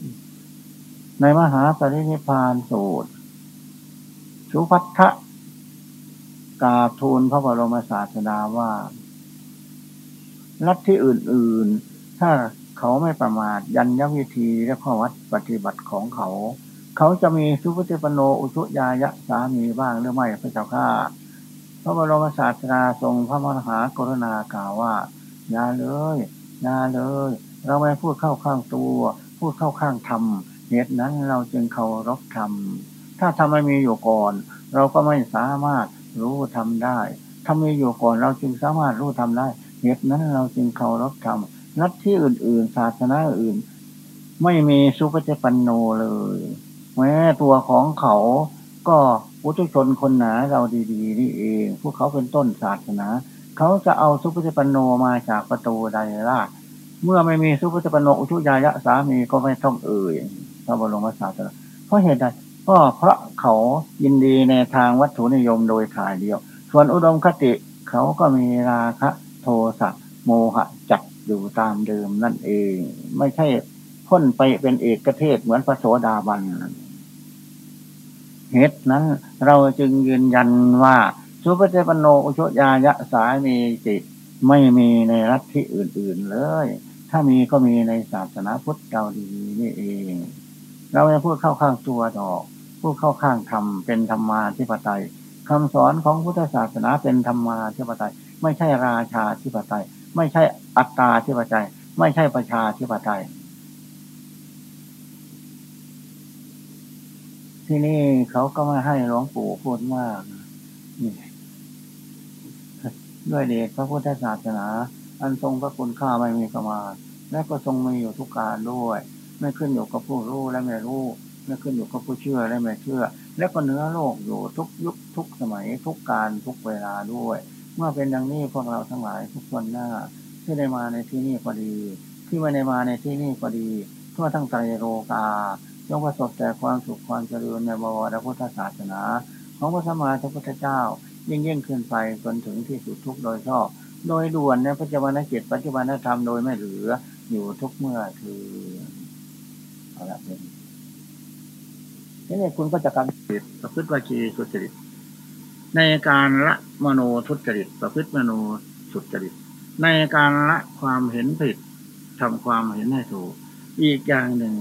S1: ในมหาปรินิพานสูตร สุพัทธะกาทูลพระบรมศาสดาว่า ลัทธิอื่น ๆ ถ้าเขาไม่ประมาทยันยวิธีและข้อวัดปฏิบัติของเขา เขาจะมีสุภติปโนอุชุยายะสามีบ้างหรือไม่พระเจ้าข้าพระบรมศาสดาทรงพระมหากรุณากล่าวว่าอย่าเลยอย่าเลย เราไม่พูดเข้าข้างตัว พูดเข้าข้างธรรมเหตุนั้นเราจึงเคารพธรรม ถ้าทำไม่มีอยู่ก่อน เราก็ไม่สามารถรู้ทำได้ถ้ามีอยู่ก่อนเราจึงสามารถรู้ทำได้ เหตุนั้นเราจึงเคารพธรรมนัดที่อื่นๆ ศาสนาอื่น ไม่มีสุปฏิปันโนเลย แม้ตัวของเขาก็พุทุชนคนหนาเราดีๆ นี่เอง พวกเขาเป็นต้นศาสนา เขาจะเอาสุปฏิปันโนมาจากประตูใดล่ะเมื่อไม่มีสุปฏิปันโนอุชุยายะสามีก็ไม่ต้องเอ่ยพระบรมศาสนาเพราะเหตุใดก็เพราะเขายินดีในทางวัตถุนิยมโดยถ่ายเดียว ส่วนอุดมคติเขาก็มีราคะ สะโมหะจับอยู่ตามเดิมนั่นเอง ไม่ใช่พ้นไปเป็นเอกเทศเหมือนพระโสดาบันเหตุนั้น เราจึงยืนยันว่าสุปฏิปโนอุชยายะสายมีจิตไม่มีในรัฐที่อื่น ๆเลย ถ้ามีก็มีในศาสนาพุทธเราดีนี่เอง เราจะพูดเข้าข้างตัวดอก พูดเข้าข้างธรรมเป็นธรรมาธิปไตยคำสอนของพุทธศาสนาเป็นธรรมาธิปไตย ไม่ใช่ราชาธิปไตย ไม่ใช่อัตตาธิปไตย ไม่ใช่ประชาธิปไตย ที่นี่เขาก็มาให้หลวงปู่พูดว่าด้วยเดชพระพุทธศาสนา อันทรงพระคุณค่าไม่มีประมาณและก็ทรงมีอยู่ทุกการด้วย ไม่ขึ้นอยู่กับผู้รู้และไม่รู้ไม่ขึ้นอยู่กับผู้เชื่อและไม่เชื่อ และก็เนื้อโลกอยู่ทุกยุคทุกสมัยทุกการทุกเวลาด้วย เมื่อเป็นดังนี้พวกเราทั้งหลายทุกคนหน้าที่ได้มาในที่นี้ก็ดี ที่ไม่ได้มาในที่นี้ก็ดี ทั่วทั้งใจโลกาย่อมประสบแต่ความสุขความเจริญในบวรพุทธศาสนา ของพระสมมาสัมพุทธเจ้า ยิ่งยิ่งขึ้นไปจนถึงที่สุดทุกโดยชอบ โดยด่วนในปัจจุบันจิตปัจจุบันธรรมโดยไม่เหลืออยู่ทุกเมื่อคือเอาละเป็นนี่นี่คุณก็จะการจิตประพฤติวาจีสุจริต ในการละมโนทุจริต ประพฤติมโนสุจริต ในการละความเห็นผิดทำความเห็นให้ถูก อีกอย่างหนึ่ง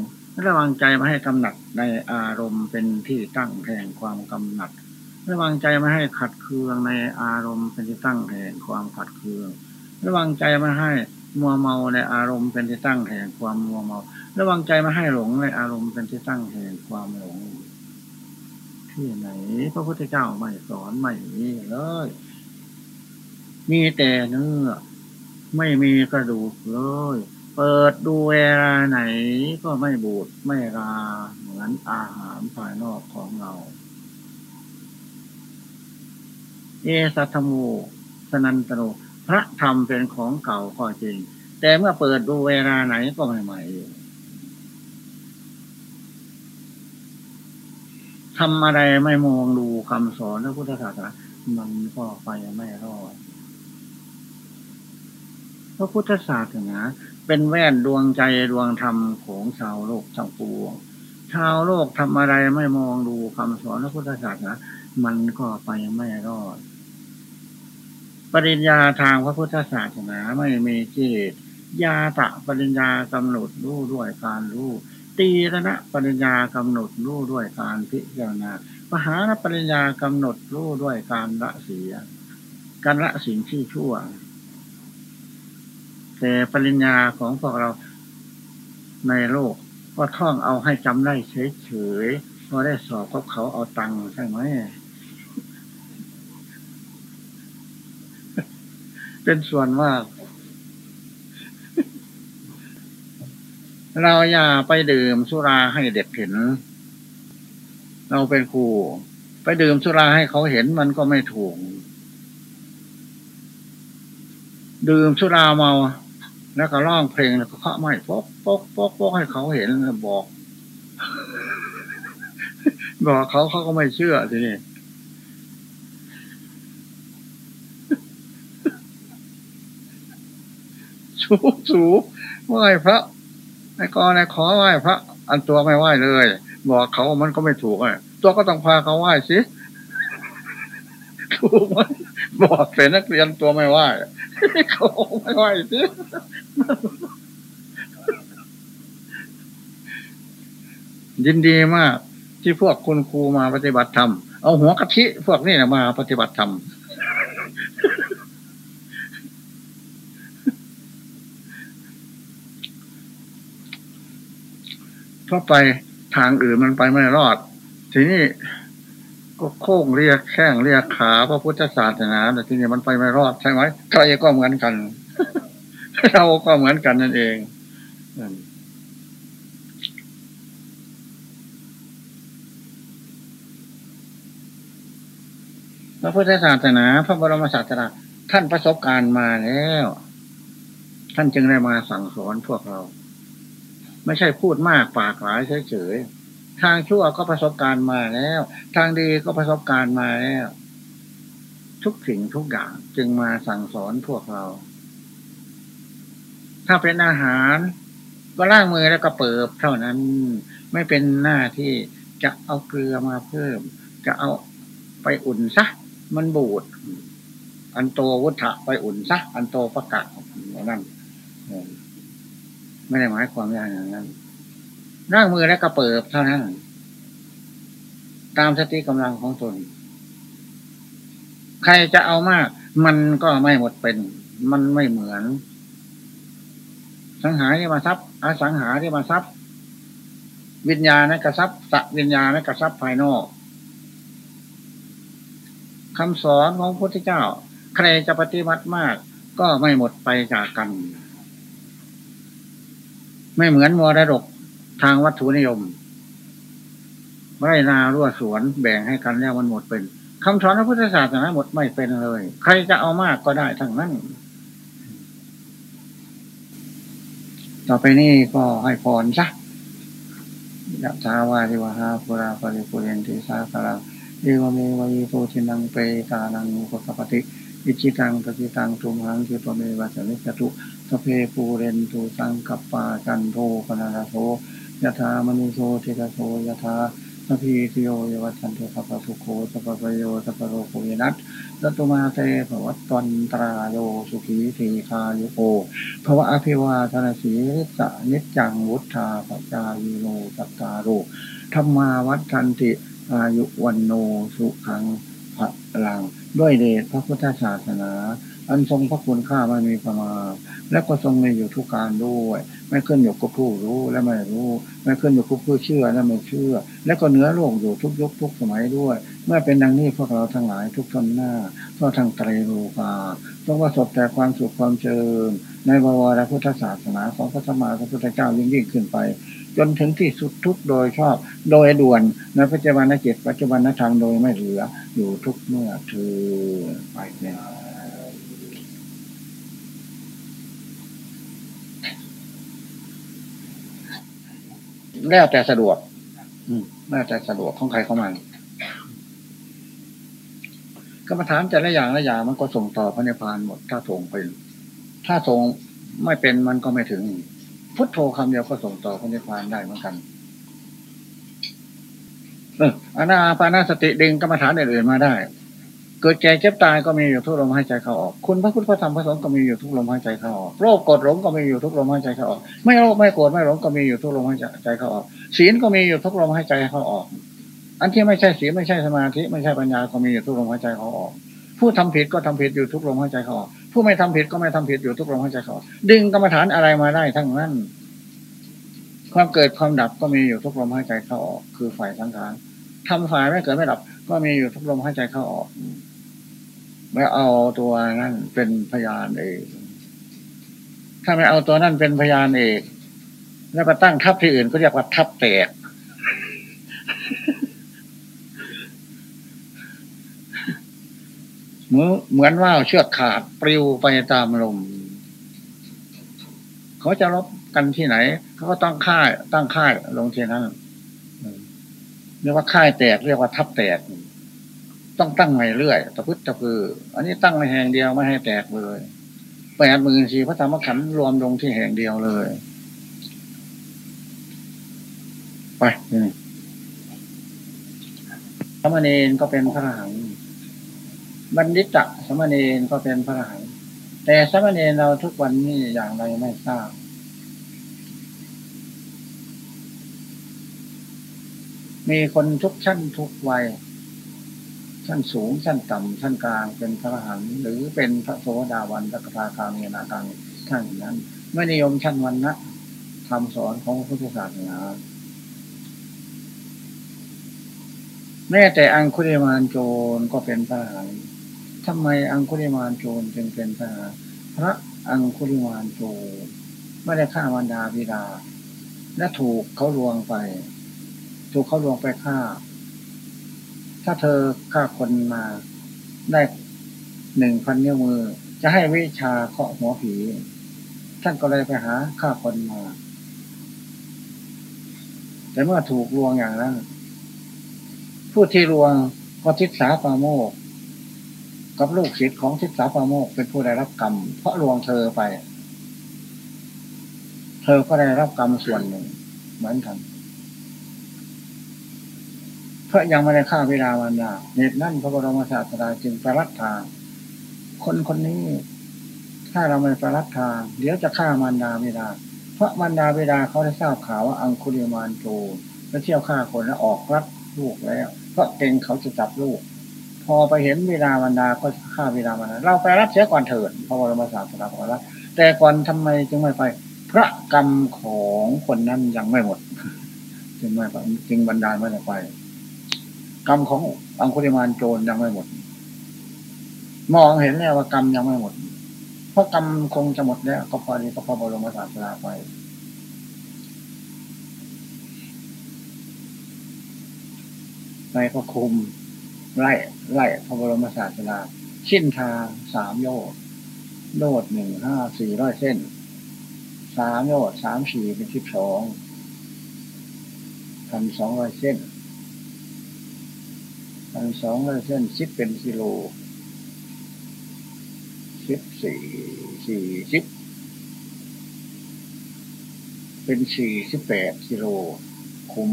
S1: ระวังใจไม่ให้กำหนัดในอารมณ์เป็นที่ตั้งแห่งความกำหนัดระวังใจไม่ให้ขัดเคืองในอารมณ์เป็นที่ตั้งแห่งความขัดเคือง ระวังใจไม่ให้มัวเมาในอารมณ์เป็นที่ตั้งแห่งความมัวเมา ระวังใจไม่ให้หลงในอารมณ์เป็นที่ตั้งแห่งความหลง ที่ไหน พระพุทธเจ้าไม่สอนไม่มีเลย มีแต่เนื้อ ไม่มีกระดูกเลย เปิดดูเวลาไหนก็ไม่บูดไม่ราเหมือนอาหารภายนอกของเรา เอสัตมูสนันตโนพระธรรมเป็นของเก่าก็จริง แต่เมื่อเปิดดูเวลาไหนก็ใหม่ๆ ทำอะไรไม่มองดูคำสอนพระพุทธศาสนามันก็ไปไม่รอดพระพุทธศาสนาเป็นแว่นดวงใจดวงธรรมของชาวโลกทั้งปวงชาวโลกทำอะไรไม่มองดูคำสอนพระพุทธศาสนามันก็ไปไม่รอด ปริญญาทางพระพุทธศาสนาไม่มีเจตยาตะปริญญากำหนดรู้ด้วยการรู้ ตีระณะปริญญากำหนดรู้ด้วยการพิจารณามหาปริญญากำหนดรู้ด้วยการละเสีย การละสิ่งที่ชั่ว แต่ปริญญาของพวกเราในโลกก็ท่องเอาให้จำได้เฉยๆพอได้สอบเขาเขาเอาตังค์ใช่ไหมเป็นส่วนมาก เราอย่าไปดื่มสุราให้เด็กเห็น เราเป็นครูไปดื่มสุราให้เขาเห็นมันก็ไม่ถูก ดื่มสุราเมา แล้วก็ร้องเพลงแล้วก็เคาะไม้ปกปกปกปกให้เขาเห็นบอก บอกเขาเขาก็ไม่เชื่อทีนี้สูสูไหว้พระ ไอ้กอนไอ้ขอไหว้พระ อันตัวไม่ไหว้เลย บอกเขามันก็ไม่ถูกอะตัวก็ต้องพาเขาไหว้สิถูกไหมบอกเป็นนักเรียนตัวไม่ไหว้เขาไม่ไหว้สิยินดีมาก ที่พวกคุณครูมาปฏิบัติธรรม เอาหัวกะทิพวกนี้มาปฏิบัติธรรม เพราะไปทางอื่นมันไปไม่รอด ทีนี้ก็โค้งเรียกแข้งเรียกขาพระพุทธศาสนาแต่ทีนี้มันไปไม่รอดใช่ไหมใครก็เหมือนกัน เราก็เหมือนกันนั่นเองพระพุทธศาสนา พระบรมศาสดาท่านประสบการณ์มาแล้ว ท่านจึงได้มาสั่งสอนพวกเรา ไม่ใช่พูดมากปากหลายเฉยๆทางชั่วก็ประสบการณ์มาแล้ว ทางดีก็ประสบการณ์มาแล้ว ทุกสิ่งทุกอย่างจึงมาสั่งสอนพวกเรา ถ้าเป็นอาหาร ก็ล้างมือแล้วก็เปิบเท่านั้นไม่เป็นหน้าที่จะเอาเกลือมาเพิ่ม จะเอาไปอุ่นซะมันบูด อันโตวุฒะไปอุ่นซะอันโตประกาศนั่น ไม่ได้หมายความอย่างนั้นร่างมือและกระเปิบเท่านั้น ตามสติกำลังของตน ใครจะเอามาก มันก็ไม่หมดเป็น มันไม่เหมือน สังหารที่มาทรัพย์อสังหาที่มาทรัพย์ วิญญาณกระซับสัวิญญาณกระซับภายนอกคำสอนของพระพุทธเจ้า ใครจะปฏิบัติมาก ก็ไม่หมดไปจากกัน ไม่เหมือนมรดกทางวัตถุนิยมไรนารั่วสวนแบ่งให้กันแล้วมันหมดเป็นคำสอนพระพุทธศาสนาหมดไม่เป็นเลย ใครจะเอามากก็ได้ทั้งนั้น ต่อไปนี้ก็ให้พรซะยะทาวาริวหาปุราปริปุเรนติสาคารังเอวะเมวะ อิโตทินนังเปตานังอุปะกัปปะติอิจฉิตังปัตถิตังตุมหัง ขิปปะเมวะ สะมิชฌะตุ สัพเพปูเรนตุสังกัปปาจันโทปัณณะระโส ยะถา มะณิโชติระโส ยะถา สัพพีติโย วิวัชชันตุ สัพพะโรโควินัสสะตุมาเต ภะวัตวันตะราโยสุขีทีฆายุโก ภะวะ อะภิวาทะนะสีลิสสะนิจจังวุฑฒาปะจายิโนจัตตาโรธรรมาวัฏทันติอายุวันโนสุขังพลัง ด้วยเดชพระพุทธศาสนา อันทรงพระคุณค่าไม่มีประมาณและก็ทรงมีอยู่ทุกการด้วย ไม่ขึ้นอยู่กับผู้รู้และไม่รู้ ไม่ขึ้นอยู่กับผู้เชื่อและไม่เชื่อ และก็เนื้อโลกอยู่ทุกยุคทุกสมัยด้วย เมื่อเป็นดังนี้พวกเราทั้งหลายทุกทนหน้าก็ทางไตรโลกาต้องประสบแต่ความสุขความเจริญในบวรพุทธศาสนาของพระสมมาพระพุทธเจ้ายิ่งยิ่งขึ้นไป จนถึงที่สุดทุกโดยชอบ โดยด่วนในปัจจุบันนจิตปัจจุบันนธรรมโดยไม่เหลืออยู่ทุกเมื่อถือไปเนี่ย แล้วแต่สะดวก อืมแล้วแต่สะดวกของใครของมันกรรมฐานแต่ละอย่างละอย่างมันก็ส่งต่อพระนิพพานหมด ถ้าส่งไป ถ้าส่งไม่เป็นมันก็ไม่ถึง พุทโธคำเดียวก็ส่งต่อพระนิพพานได้เหมือนกัน เอออนาปานาสติดึงกรรมฐานอื่นๆมาได้ เกิดแก่เจ็บตายก็มีอยู่ทุกลมหายใจเข้าออก คุณพระพุทธพระธรรมพระสงฆ์ก็มีอยู่ทุกลมหายใจเข้าออก โรคกดหลงก็มีอยู่ทุกลมหายใจเข้าออก ไม่โรคไม่โกรธไม่หลงก็มีอยู่ทุกลมหายใจเข้าออก ศีลก็มีอยู่ทุกลมหายใจเข้าออก อันที่ไม่ใช่ศีลไม่ใช่สมาธิไม่ใช่ปัญญาก็มีอยู่ทุกลมหายใจเข้าออก ผู้ทำผิดก็ทำผิดอยู่ทุกลมหายใจเข้าออก ผู้ไม่ทำผิดก็ไม่ทำผิดอยู่ทุกลมหายใจเข้าออก ดึงกรรมฐานอะไรมาได้ทั้งนั้น ความเกิดความดับก็มีอยู่ทุกลมหายใจเข้าออก คือฝ่ายสังขารทำฝ่ายไม่เกิดไม่ดับ ก็มีอยู่ทุกลมหายใจเข้าออก ไม่เอาตัวนั่นเป็นพยานเองถ้าไม่เอาตัวนั่นเป็นพยานเองแล้วก็ตั้งทับที่อื่นก็เรียกว่าทับแตกเหมือนเหมือนว่าเชือกขาดปลิวไปตามลม เขาจะรบกันที่ไหน เขาก็ต้องค่ายตั้งค่ายลงที่นั้นเรียกว่าค่ายแตก เรียกว่าทับแตก ต้องตั้งใหม่เรื่อยตะพึดตะพือ อันนี้ตั้งในแห่งเดียวไม่ให้แตกเลยแปดหมื่นสี่พระธรรมขันธ์รวมลงที่แห่งเดียวเลย ไปนี่สมณีนก็เป็นพระหันต์บัณฑิตะสมณีนก็เป็นพระหันต์แต่สมณีนเราทุกวันนี้อย่างไรไม่ทราบมีคนทุกชั้นทุกวัย ชั้นสูงชั้นต่ำชั้นกลางเป็นพระอรหันต์หรือเป็นพระโสดาวันตะกาคามีนาตังท่านนั้น ไม่นิยมชั้นวันนะคำสอนของพุทธศาสนาแม้แต่อังคุริมานโจรก็เป็นพระอรหันต์ทำไมอังคุริมานโจรจึงเป็นพระอรหันพระอังคุริมานโจรไม่ได้ฆ่าวันดาบิดาและถูกเขาลวงไป ถูกเขาลวงไปฆ่า ถ้าเธอฆ่าคนมาได้หนึ่งพันนิ้วมือ จะให้วิชาเคาะหัวผี ท่านก็เลยไปหาฆ่าคนมา แต่เมื่อถูกลวงอย่างนั้น ผู้ที่ลวงก็ทิศสาปาโมก กับลูกศิษย์ของทิศสาปาโมกเป็นผู้ได้รับกรรม เพราะลวงเธอไป เธอก็ได้รับกรรมส่วนหนึ่งเหมือนกัน เพราะยังไม่ได้ฆ่าเวลาวันยาเหตุนั้นพระบรมศาสดาจึงประรัตทานคนคนนี้ ถ้าเราไม่ประรัตทานเดี๋ยวจะฆ่ามารดาไม่ได้เพราะมารดาเวลาเขาได้ทราบข่าวว่าอังคุริมานโจแล้วเที่ยวฆ่าคนแล้วออกรัดลูกแล้ว เพราะเก่งเขาจะจับลูก พอไปเห็นเวลามันดาก็ฆ่าเวลามันดาเราไปรับเสียก่อนเถิดพระบรมศาสดาบอกว่าแต่ก่อนทำไมจึงไม่ไป พระกรรมของคนนั้นยังไม่หมด จึงไม่ไปจึงบรรดาไม่ได้ไป กรรมของอังคุริมานโจรยังไม่หมด มองเห็นแล้วว่ากรรมยังไม่หมด เพราะกรรมคงจะหมดแล้วก็พอดีก็พระบรมศาสดาไปไปก็คุมไล่ไล่พระบรมศาสดาชิ้นทางสามโยชน์โลดหนึ่งห้าสี่ร้อยเส้นสามโยดสามสี่เป็นสิบสองพันสองร้อยเส้น พันสองร้อยเส้นสิบเป็นกิโลสิบสี่สี่สิบเป็นสี่สิบแปดกิโลคุม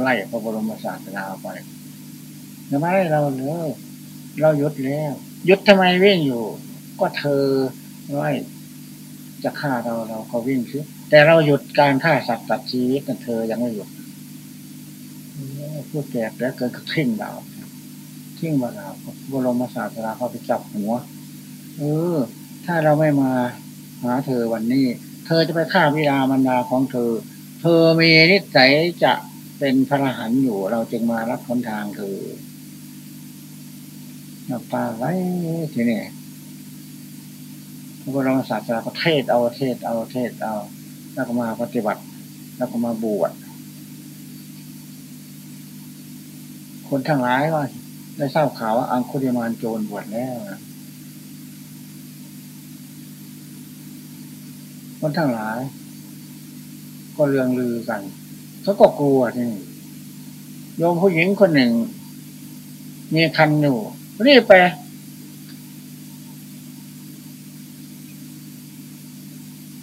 S1: ไล่พระบรมศาสดาไปทำไมเราเลยเราหยุดแล้วยุดทำไมวิ่งอยู่ ก็เธอไล่จะฆ่าเราเราก็วิ่งซิแต่เราหยุดการฆ่าสัตว์ตัดชีวิตกันเธอยังไม่หยุดพูดแตกแล้วเกิดกระทิ้งเรา ทิ้งมาเราบรมศาสดาเขาไปจับหัว เออ ถ้าเราไม่มาหาเธอวันนี้ เธอจะไปฆ่าวิดามันดาของเธอ เธอมีนิสัยจะเป็นพระหันอยู่ เราจึงมารับคนทางเธอน้ำตาไหลทีนี้พระบรมศาสดาก็เทศเอาเทศเอาเทศเอา แล้วก็มาปฏิบัติ แล้วก็มาบวชคนทั้งหลายก็ ได้ทราบข่าวว่าอังคุริมานโจรบวชแล้วนะคนทั้งหลาย ก็เรื่องลือกันเขาก็กลัวที่โยมผู้หญิงคนหนึ่ง มีคันอยู่รีบไป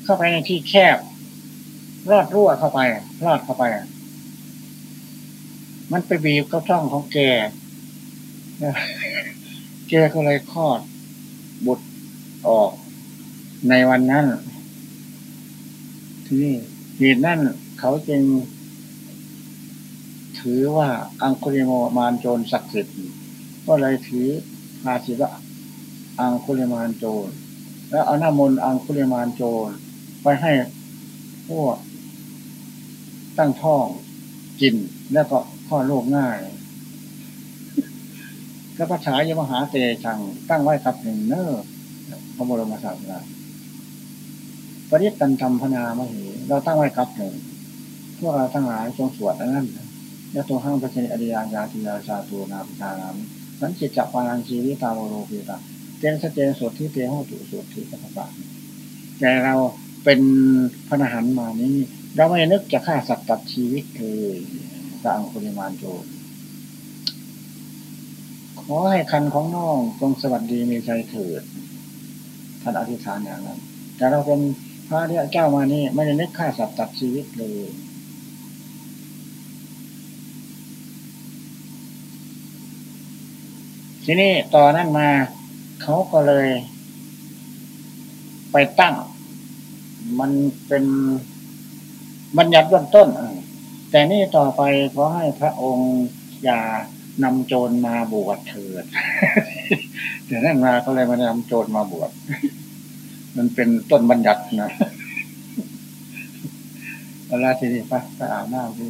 S1: เข้าไปในที่แคบ รอดรั่วเข้าไป รอดเข้าไป มันไปบีบกระท่องของแก แกก็เลยคลอด บุตรออกในวันนั้น ที่นี่เหตุนั้นเขาจึง ถือว่าอังคุริโมมานโจรศักดิ์สิทธิ์ก็เลยถือภาษิวะอังคุริมานโจร แล้วเอาหน้ามนอังคุริมานโจร ไปให้พวกตั้งท้องกินแล้วก็ข้อโรคง่าย ก็ภาษายมหาเตชังตั้งไว้ครับหนึ่งเนอร์พระบรมศาสดาปริตันธรรมพนามหิเราตั้งไว้ครับหนึ่งพวกเราทั้งหลายทรงสวดนั้นยะตัวห้างพระเจริญอริยญาติยาชาตูนาปิตานามิสันจิตจักวานังชีวิตาโมโรปิตาเจนสเจนสดที่เตหูตุสดที่กัปะแต่เราเป็นพระนหันมานี้ เราไม่นึกจะฆ่าสัตว์ตัดชีวิตเลยสร้างปริมาณโจ ขอให้คันของน้องจงสวัสดีมีใจเถิดท่านอธิษฐานอย่างนั้น แต่เราเป็นพระเดียเจ้ามานี่ไม่ได้นึกฆ่าสัตว์ตัดชีวิตเลยทีนี้ต่อนนั้นมาเขาก็เลย ไปตั้ง มันเป็นบัญญัติเบื้องต้น แต่นี่ต่อไปขอให้พระองค์อย่า นำโจรมาบวชเถิดเดี๋ยวนั้นมาเขาเลยมานำโจรมาบวชมันเป็นต้นบัญญัตินะเวลาทีนี้ไปไปอาบน้ำที่